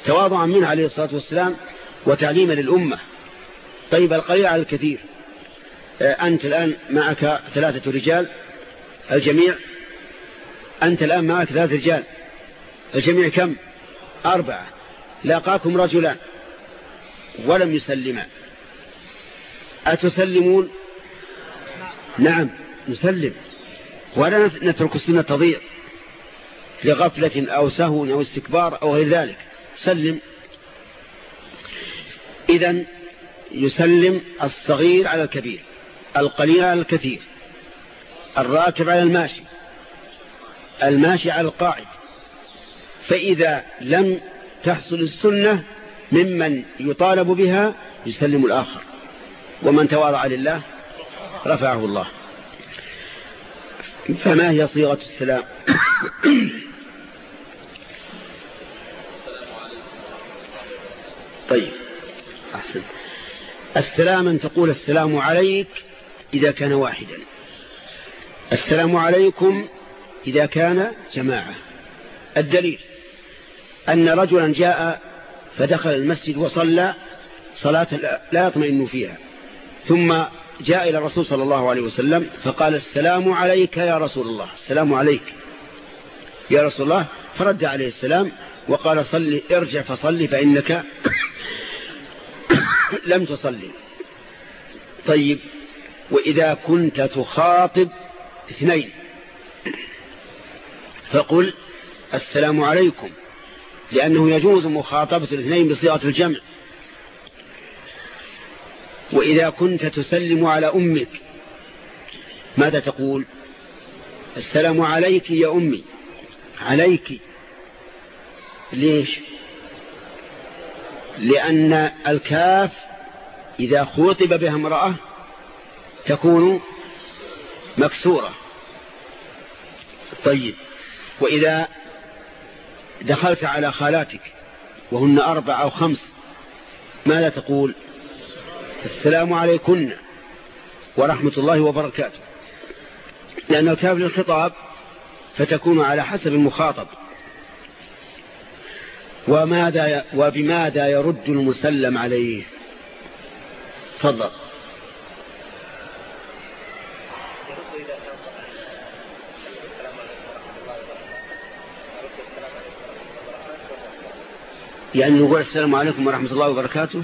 تواضعا منه عليه الصلاة والسلام وتعليما للأمة. طيب القليل على الكثير. آه، أنت الآن معك ثلاثة رجال. الجميع؟ أنت الآن معك ثلاثة رجال. الجميع كم؟ أربعة. لاقاكم رجلان. ولم يسلما. أتسلمون؟ نعم نسلم. ولا نترك السنة تضيع لغفلة أو سهو أو استكبار أو غير ذلك. سلم. إذا يسلم الصغير على الكبير القليل على الكثير الراكب على الماشي الماشي على القاعد. فإذا لم تحصل السنة ممن يطالب بها يسلم الآخر. ومن تواضع لله رفعه الله. فما هي صيغة السلام؟ طيب أحسن. السلام أن تقول السلام عليك إذا كان واحدا. السلام عليكم إذا كان جماعة. الدليل أن رجلا جاء فدخل المسجد وصلى صلاة لا يطمئن فيها. ثم جاء إلى الرسول صلى الله عليه وسلم فقال السلام عليك يا رسول الله. السلام عليك يا رسول الله. فرد عليه السلام وقال صلي ارجع فصلي فإنك لم تصلي. طيب وإذا كنت تخاطب اثنين. فقل السلام عليكم لأنه يجوز مخاطبة الاثنين بصيغة الجمع. وإذا كنت تسلم على أمك ماذا تقول؟ السلام عليك يا أمي. عليك. ليش؟ لأن الكاف إذا خوطب بها امرأة تكون مكسورة. طيب وإذا دخلت على خالاتك وهن أربع أو خمس ماذا تقول؟ السلام عليكن ورحمة الله وبركاته. لأن الكاف للخطاب فتكون على حسب المخاطب. وماذا وبماذا يرد المسلم عليه؟ تفضل. يعني نقول السلام عليكم ورحمة الله وبركاته؟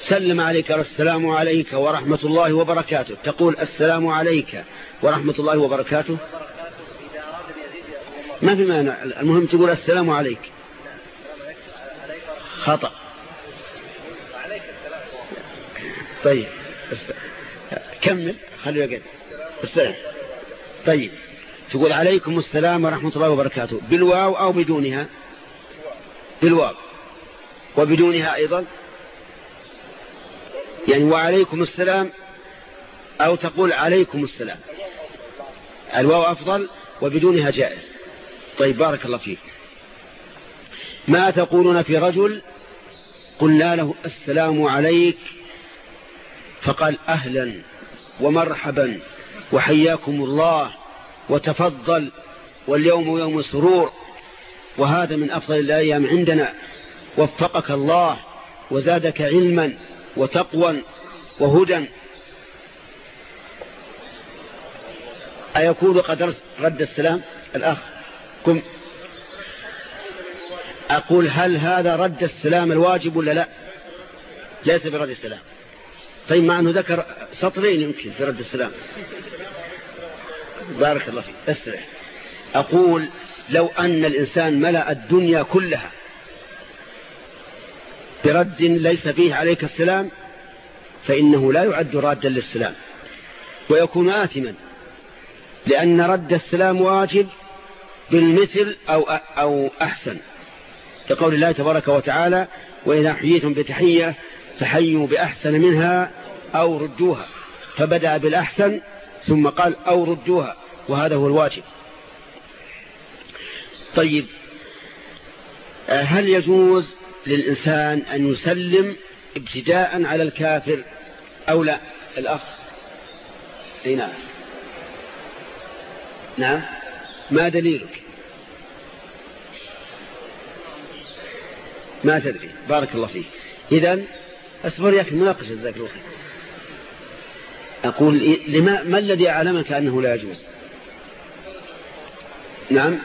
سلم عليك السلام عليك ورحمة الله وبركاته. تقول السلام عليك ورحمة الله وبركاته. ما في مانع. المهم تقول السلام عليك. خطأ. طيب كمل. خلي يقعد. السلام طيب تقول عليكم السلام ورحمة الله وبركاته. بالواو أو بدونها؟ بالواو. وبدونها أيضا؟ يعني وعليكم السلام أو تقول عليكم السلام. الواو أفضل وبدونها جائز. طيب بارك الله فيك. ما تقولون في رجل قلنا له السلام عليك فقال أهلا ومرحبا وحياكم الله وتفضل واليوم يوم سرور وهذا من أفضل الأيام عندنا. وفقك الله وزادك علما وتقوى وهدى. أيكون قد رد السلام؟ الأخ كم أقول هل هذا رد السلام الواجب ولا لا؟ ليس برد السلام. طيب مع أنه ذكر سطرين يمكن في رد السلام. بارك الله فيك اسرح أقول لو أن الإنسان ملأ الدنيا كلها برد ليس فيه عليك السلام فإنه لا يعد رادا للسلام. ويكون آثما لأن رد السلام واجب بالمثل أو, أو أحسن. كقول الله تبارك وتعالى وإذا حييتم بتحية فحيوا بأحسن منها أو ردوها. فبدأ بالأحسن ثم قال أو ردوها وهذا هو الواجب. طيب آه، هل يجوز للإنسان أن يسلم ابتداء على الكافر أو لا؟ الأخ. نعم. نعم. ما دليلك؟ ما تدري. بارك الله فيك. إذا أصبر يا أخي مناقشة جزاك الله خير. أقول لما ما الذي أعلمك أنه لا يجوز؟ نعم.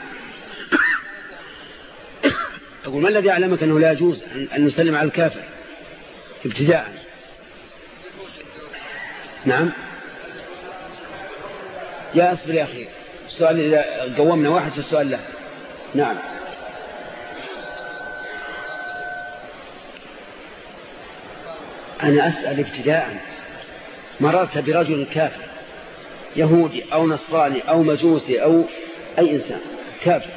أقول ما الذي أعلمك أنه لا يجوز أن نسلم على الكافر ابتداء؟ نعم. يا أصبر يا أخي السؤال إذا قومنا واحد في السؤال له نعم. أنا أسأل ابتداء مررت برجل كافر يهودي أو نصراني أو مجوسي أو أي إنسان كافر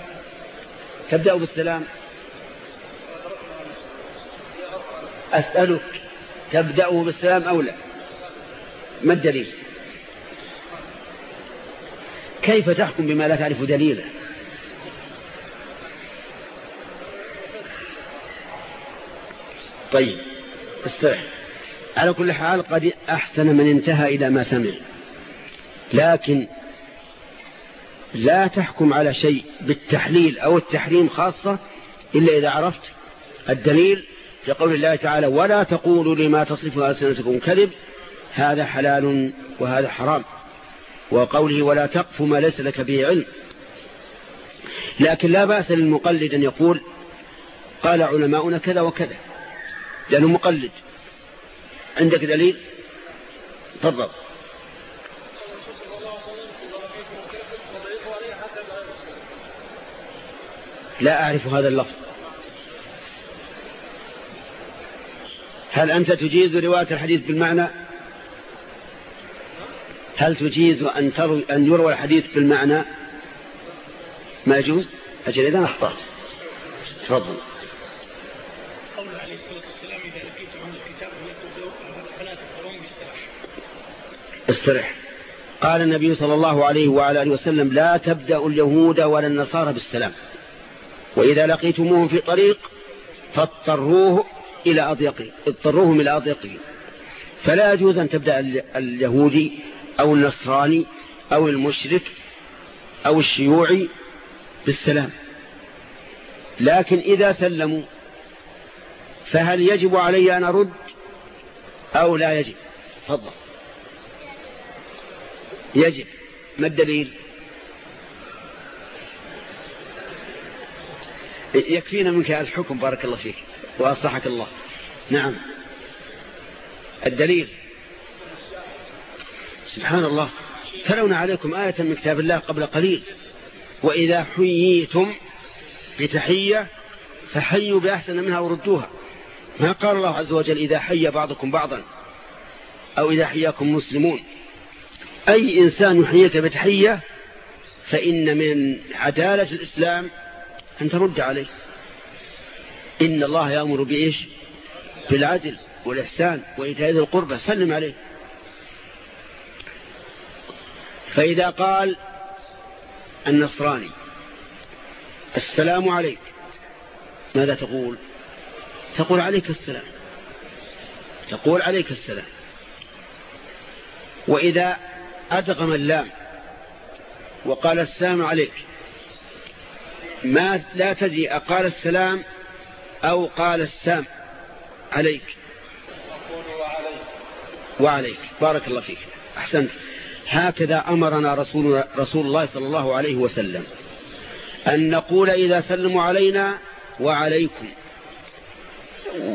تبدأ بالسلام؟ أسألك تبدأه بالسلام أو لا؟ ما الدليل؟ كيف تحكم بما لا تعرف دليله؟ طيب استرح. على كل حال قد أحسن من انتهى إلى ما سمع. لكن لا تحكم على شيء بالتحليل أو التحريم خاصة إلا إذا عرفت الدليل في قول الله تعالى ولا تقولوا لما تصف ألسنتكم كذب هذا حلال وهذا حرام. وقوله ولا تقف ما ليس لك به علم. لكن لا بأس للمقلد أن يقول قال علماؤنا كذا وكذا. لأنه مقلد. عندك دليل؟ تفضل. لا أعرف هذا اللفظ. هل أنت تجيز رواية الحديث بالمعنى؟ هل تجيز أن, تروي أن يروى الحديث بالمعنى؟ ما يجوز؟ أجل إذا أخطأت. تفضل. استرح. قال النبي صلى الله عليه وعلى آله وسلم لا تبدأ اليهود ولا النصارى بالسلام. وإذا لقيتموهم في طريق فاضطروه إلى أضيقه اضطروهم إلى أضيقه فلا يجوز أن تبدأ اليهودي أو النصراني أو المشرك أو الشيوعي بالسلام. لكن إذا سلموا فهل يجب علي أن أرد أو لا يجب؟ فضل يجب. ما الدليل؟ يكفينا منك الحكم بارك الله فيك وأصلحك الله. نعم. الدليل. سبحان الله. تلون عليكم آية من كتاب الله قبل قليل. وإذا حييتم بتحية فحيوا بأحسن منها وردوها. ما قال الله عز وجل إذا حي بعضكم بعضا أو إذا حياكم مسلمون. أي إنسان يحييك بتحية فإن من عدالة الإسلام أن ترد عليه. إن الله يأمر بإيش؟ بالعدل والإحسان وإيتاء ذي القربى. سلم عليه. فإذا قال النصراني السلام عليك. ماذا تقول؟ تقول عليك السلام. تقول عليك السلام. وإذا أدغم اللام وقال السلام عليك ما لا تدري أقال السلام أو قال السام عليك. وعليك. بارك الله فيك. أحسنت. هكذا أمرنا رسول, رسول الله صلى الله عليه وسلم. أن نقول إذا سلموا علينا وعليكم.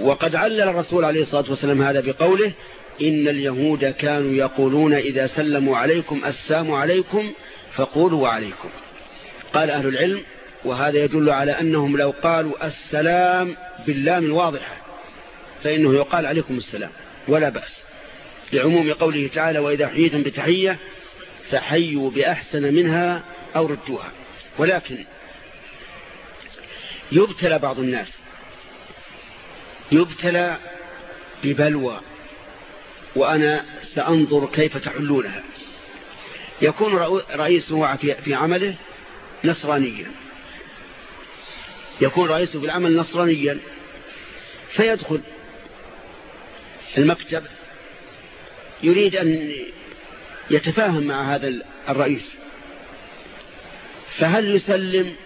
وقد علل الرسول عليه الصلاة والسلام هذا بقوله إن اليهود كانوا يقولون إذا سلموا عليكم السام عليكم فقولوا وعليكم. قال أهل العلم وهذا يدل على أنهم لو قالوا السلام باللام الواضحة فإنه يقال عليكم السلام ولا بأس. لعموم قوله تعالى وإذا حييتم بتحية فحيوا بأحسن منها أو ردوها ولكن يبتلى بعض الناس يبتلى ببلوى وأنا سأنظر كيف تحلونها. يكون رئيسه في عمله نصرانيا. يكون رئيسه في العمل نصرانيا فيدخل المكتب يريد أن يتفاهم مع هذا الرئيس. فهل يسلم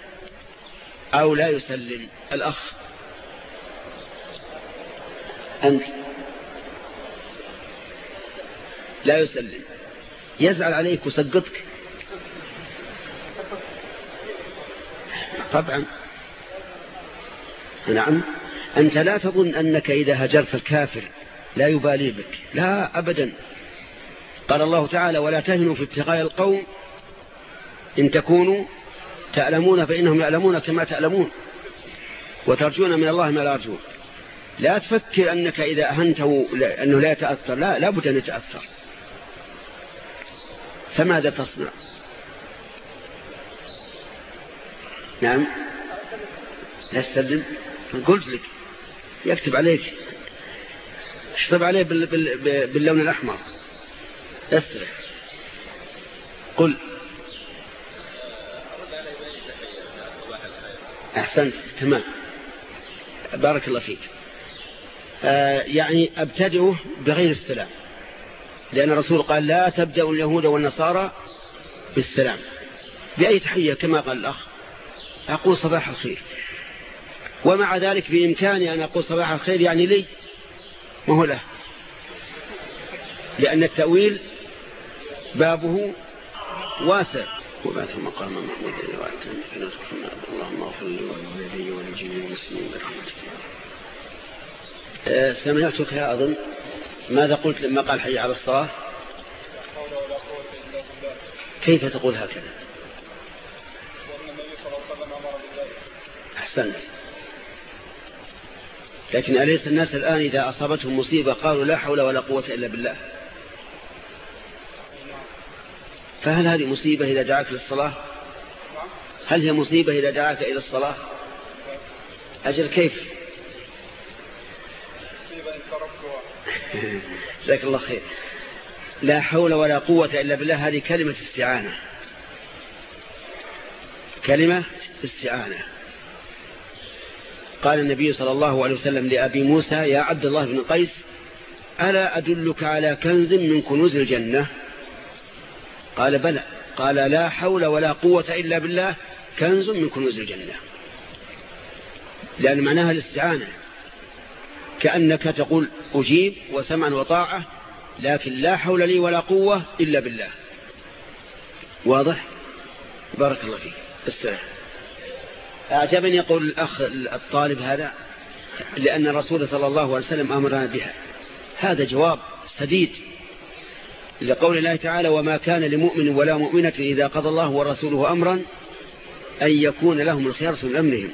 أو لا يسلم الأخ؟ أنت. لا يسلم. يزعل عليك وسقطك. طبعا. نعم. أنت لا تظن أنك إذا هجرت الكافر لا يبالي بك. لا أبدا. قال الله تعالى ولا تهنوا في ابتغاء القوم إن تكونوا تألمون فإنهم يعلمون كما تألمون وترجون من الله ما لا يرجون. لا تفكر أنك إذا أهنته أنه لا يتأثر. لا لابد أن يتأثر. فماذا تصنع؟ نعم. لا قلت لك. يكتب عليك. اشطب عليه باللون الأحمر. أسرع. قل. أحسنت. تمام. بارك الله فيك. آه يعني أبتدئه بغير السلام. لأن الرسول قال لا تبدأ اليهود والنصارى بالسلام. بأي تحية؟ كما قال الأخ. أقول صباح الخير. ومع ذلك بإمكاني أن أقول صباح الخير يعني لي. ما هو له؟ لأن التأويل بابه واسع. وبعث المقام محمود اللهم اغفر لي ولوالدي ولجميع المسلمين برحمتك. أه، سمعتك يا أظن. ماذا قلت لما قال حي على الصلاة؟ كيف تقول هكذا؟ أحسنت. لكن أليس الناس الآن إذا أصابتهم مصيبة قالوا لا حول ولا قوة إلا بالله؟ فهل هذه مصيبة إذا دعاك للصلاة؟ هل هي مصيبة إذا دعاك إلى الصلاة؟ أجل كيف؟ جزاك الله خير. لا حول ولا قوة إلا بالله هذه كلمة استعانة. كلمة استعانة. قال النبي صلى الله عليه وسلم لأبي موسى يا عبد الله بن قيس ألا أدلك على كنز من كنوز الجنة؟ قال بلى. قال لا حول ولا قوة إلا بالله كنز من كنوز الجنة. لأن معناها الاستعانة. كأنك تقول أجيب وسمعا وطاعة لكن لا حول لي ولا قوة إلا بالله. واضح؟ بارك الله فيك. استرح أعجبني يقول الأخ الطالب هذا لأن الرسول صلى الله عليه وسلم أمرنا بها. هذا جواب سديد لقول الله تعالى وما كان لمؤمن ولا مؤمنة إذا قضى الله ورسوله أمرا أن يكون لهم الخيار من أمرهم.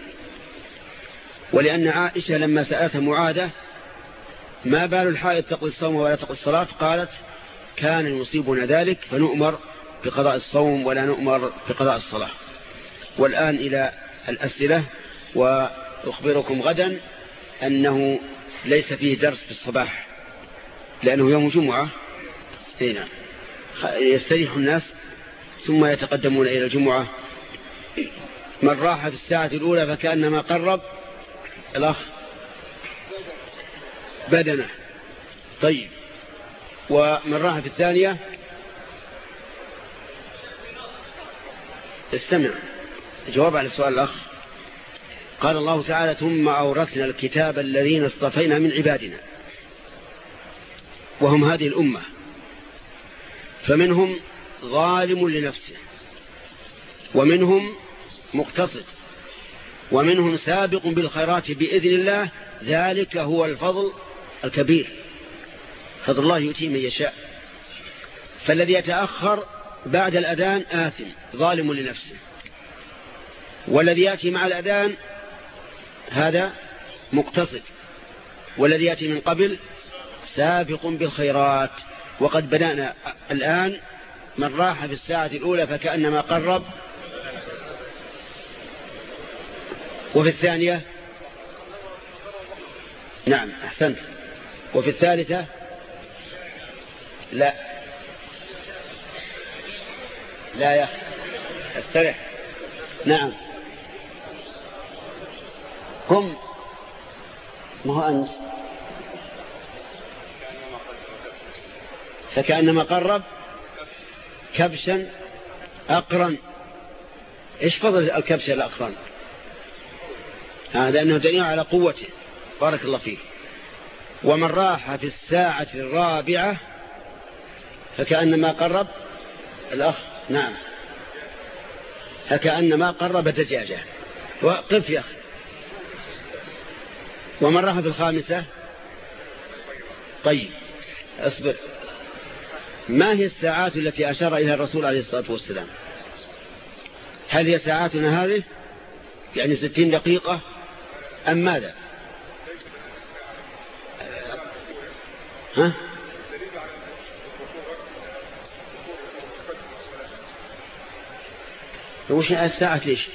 ولأن عائشة لما سألتها معادة ما بال الحائط تقضي الصوم ولا تقضي الصلاة؟ قالت كان يصيبنا ذلك فنؤمر بقضاء الصوم ولا نؤمر بقضاء الصلاة. والآن إلى الأسئلة وأخبركم غدا أنه ليس فيه درس في الصباح لأنه يوم جمعة. هنا يستريح الناس ثم يتقدمون إلى الجمعة. من راح في الساعة الأولى فكأنما قرب الأخ بدنه. طيب. ومن راح في الثانية استمع. جواب على سؤال الأخ. قال الله تعالى ثم أورثنا الكتاب الذين اصطفينا من عبادنا. وهم هذه الأمة. فمنهم ظالم لنفسه ومنهم مقتصد ومنهم سابق بالخيرات بإذن الله ذلك هو الفضل الكبير. فضل الله يؤتي من يشاء. فالذي يتأخر بعد الأذان آثم ظالم لنفسه. والذي يأتي مع الأذان هذا مقتصد والذي يأتي من قبل سابق بالخيرات. وقد بدأنا الآن من راح في الساعة الأولى فكأنما قرب وفي الثانية نعم أحسنت. وفي الثالثة لا. لا يا استرح نعم. هم. ما هو أنت. فكأنما قرب كبشا أقرن. إيش فضل الكبش الأقرن هذا أنه دليل على قوته. بارك الله فيه ومن راح في الساعة الرابعة فكأنما قرب الأخ نعم. فكأنما قرب دجاجة. وقف يا أخي. ومن راح في الخامسة. طيب اصبر. ما هي الساعات التي أشار إليها الرسول عليه الصلاة والسلام؟ هل هي ساعاتنا هذه؟ يعني ستين دقيقة؟ أم ماذا؟ ها؟ وش الساعة ليش؟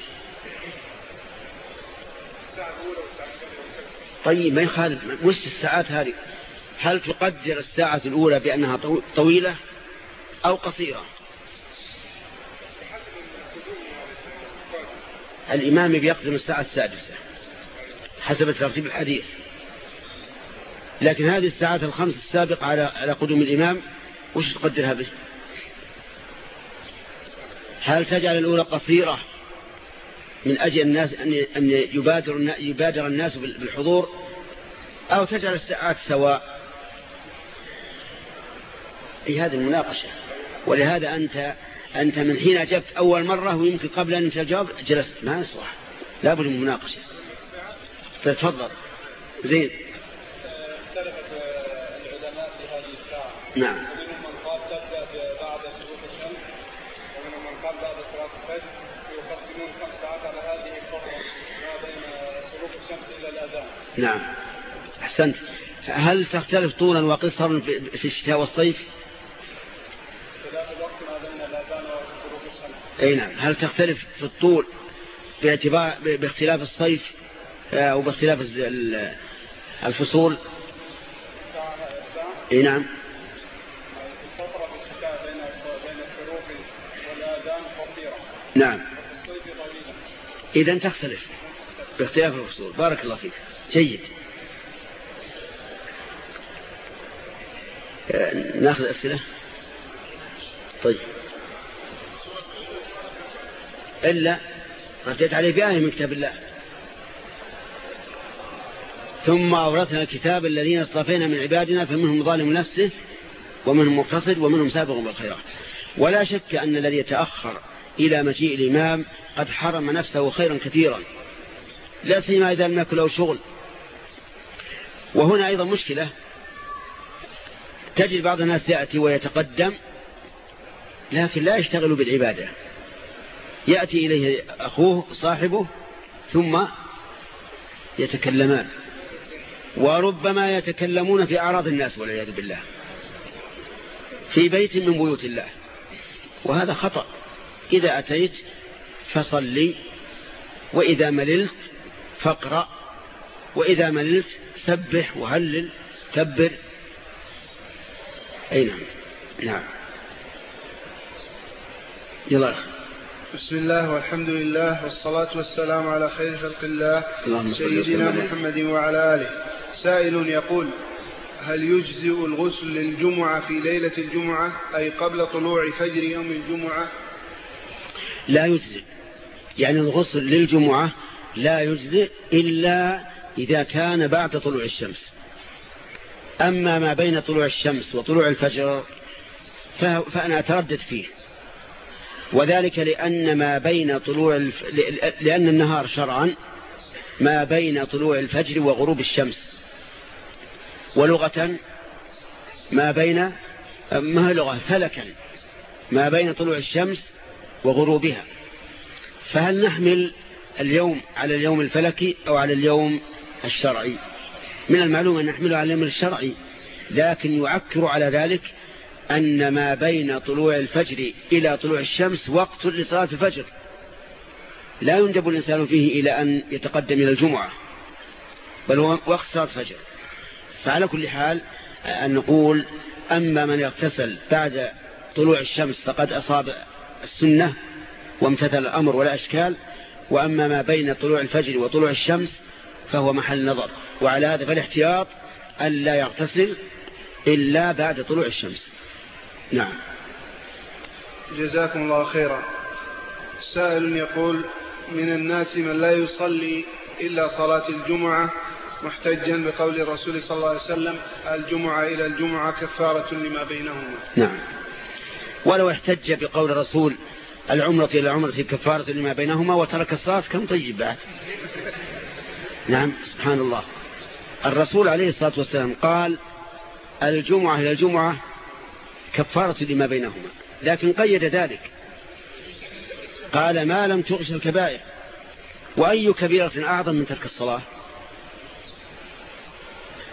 طيب ما يخالف. وش الساعات هذه؟ هل تقدر الساعة الأولى بأنها طويلة أو قصيرة؟ الإمام بيقدم الساعة السادسة حسب ترتيب الحديث. لكن هذه الساعات الخمس السابقة على على قدوم الإمام وش تقدرها به؟ هل تجعل الأولى قصيرة من أجل الناس أن يبادر, يبادر الناس بالحضور أو تجعل الساعات سواء. في هذه المناقشة. ولهذا أنت أنت من حين أجبت أول مرة ويمكن قبل أن تجاوب جلست. ما يصلح. لابد من مناقشة. فتفضل زين. نعم ومنهم من قال تبدأ بعد شروق الشمس ومنهم من قال بعد صلاة الفجر يقسمون خمس ساعات على هذه الفترة ما بين شروق الشمس إلى الأذان نعم. أحسنت. هل تختلف طولا وقصرا في الشتاء والصيف؟ أي نعم. هل تختلف في الطول باعتبار باختلاف الصيف آه، وباختلاف الفصول؟ أي نعم. نعم. إذا تختلف باختلاف الفصول. بارك الله فيك. جيد. آه، ناخذ أسئلة؟ طيب. إلا رديت عليه بآية من كتاب الله. ثم أورثنا الكتاب الذين اصطفينا من عبادنا فمنهم ظالم نفسه ومنهم مقتصد ومنهم سابق بالخيرات. ولا شك أن الذي يتأخر إلى مجيء الإمام قد حرم نفسه خيرا كثيرا. لا سيما إذا لم يكن له شغل. وهنا أيضا مشكلة. تجد بعض الناس يأتي ويتقدم لكن لا يشتغل بالعبادة. يأتي إليه أخوه صاحبه ثم يتكلمان. وربما يتكلمون في أعراض الناس والعياذ بالله. في بيت من بيوت الله. وهذا خطأ. إذا أتيت فصلي وإذا مللت فاقرأ. وإذا مللت سبح وهلل كبر أي نعم. نعم. يلا أخي. بسم الله والحمد لله والصلاة والسلام على خير خلق الله سيدنا. محمد وعلى آله. سائل يقول هل يجزئ الغسل للجمعة في ليلة الجمعة؟ أي قبل طلوع فجر يوم الجمعة؟ لا يجزئ. يعني الغسل للجمعة لا يجزئ إلا إذا كان بعد طلوع الشمس. أما ما بين طلوع الشمس وطلوع الفجر فأنا أتردد فيه. وذلك لأن ما بين طلوع الف... لأن النهار شرعا ما بين طلوع الفجر وغروب الشمس. ولغة ما بين ما لغة؟ فلكا ما بين طلوع الشمس وغروبها. فهل نحمل اليوم على اليوم الفلكي أو على اليوم الشرعي. من المعلوم أن نحمله على اليوم الشرعي لكن يعكر على ذلك أن ما بين طلوع الفجر إلى طلوع الشمس وقت لصلاة الفجر. لا يندب الإنسان فيه إلى أن يتقدم إلى الجمعة بل هو وقت صلاة الفجر. فعلى كل حال أن نقول أما من يغتسل بعد طلوع الشمس فقد أصاب السنة وامتثل الأمر ولا أشكال وأما ما بين طلوع الفجر وطلوع الشمس فهو محل نظر. وعلى هذا فالاحتياط ألا يغتسل إلا بعد طلوع الشمس. نعم. جزاكم الله خيرا. سائل يقول من الناس من لا يصلي إلا صلاة الجمعة محتجا بقول الرسول صلى الله عليه وسلم الجمعة إلى الجمعة كفارة لما بينهما. نعم. ولو احتج بقول الرسول العمرة إلى العمرة كفارة لما بينهما وترك الصلاة كم طيب بعد. نعم سبحان الله. الرسول عليه الصلاة والسلام قال الجمعة إلى الجمعة كفارة لما بينهما. لكن قيد ذلك. قال ما لم تغش الكبائر وأي كبيرة أعظم من ترك الصلاة؟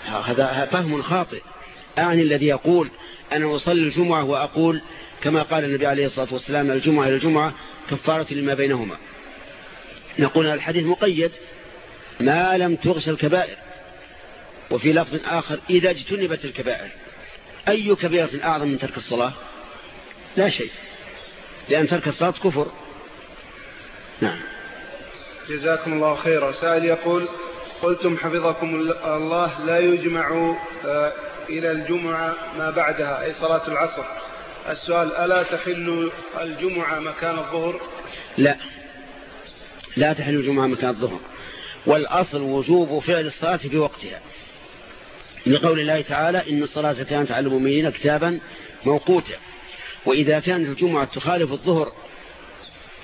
هذا فهم خاطئ. أعني الذي يقول أنا أصلي الجمعة وأقول كما قال النبي عليه الصلاة والسلام الجمعة إلى الجمعة كفارة لما بينهما. نقول الحديث مقيد. ما لم تغش الكبائر. وفي لفظ آخر إذا اجتنبت الكبائر. أي كبيرة أعظم من ترك الصلاة؟ لا شيء. لأن ترك الصلاة كفر. نعم. جزاكم الله خيرا. سائل يقول قلتم حفظكم الله لا يجمع آه، إلى الجمعة ما بعدها أي صلاة العصر. السؤال ألا تحل الجمعة مكان الظهر؟ لا. لا تحل الجمعة مكان الظهر. والأصل وجوب فعل الصلاة في وقتها. لقول الله تعالى إن الصلاة كانت على المؤمنين كتابا موقوتا. وإذا كانت الجمعة تخالف الظهر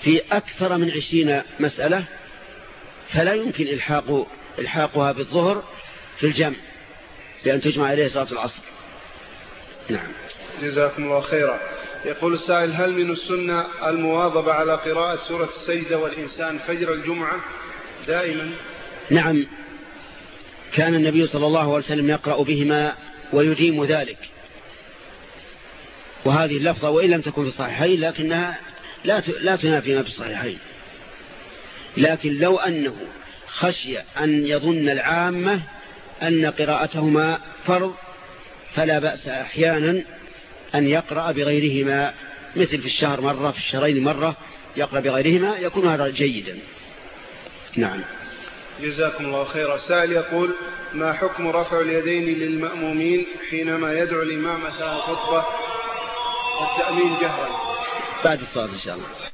في أكثر من عشرين مسألة فلا يمكن إلحاق إلحاقها بالظهر في الجمع لأن تجمع عليه صلاة العصر. نعم. جزاكم الله خيرا. يقول السائل هل من السنة المواظبة على قراءة سورة السجدة والإنسان فجر الجمعة دائما؟ نعم. كان النبي صلى الله عليه وسلم يقرأ بهما ويديم ذلك. وهذه اللفظة وإن لم تكن في الصحيحين لكنها لا لا تنافي ما في الصحيحين. لكن لو أنه خشي أن يظن العامة أن قراءتهما فرض فلا بأس أحيانا أن يقرأ بغيرهما مثل في الشهر مرة في الشهرين مرة يقرأ بغيرهما يكون هذا جيدا. نعم. جزاكم الله خيرا. سائل يقول ما حكم رفع اليدين للمأمومين حينما يدعو الإمام أثناء الخطبة والتأمين جهرا. بعد الصلاة إن شاء الله.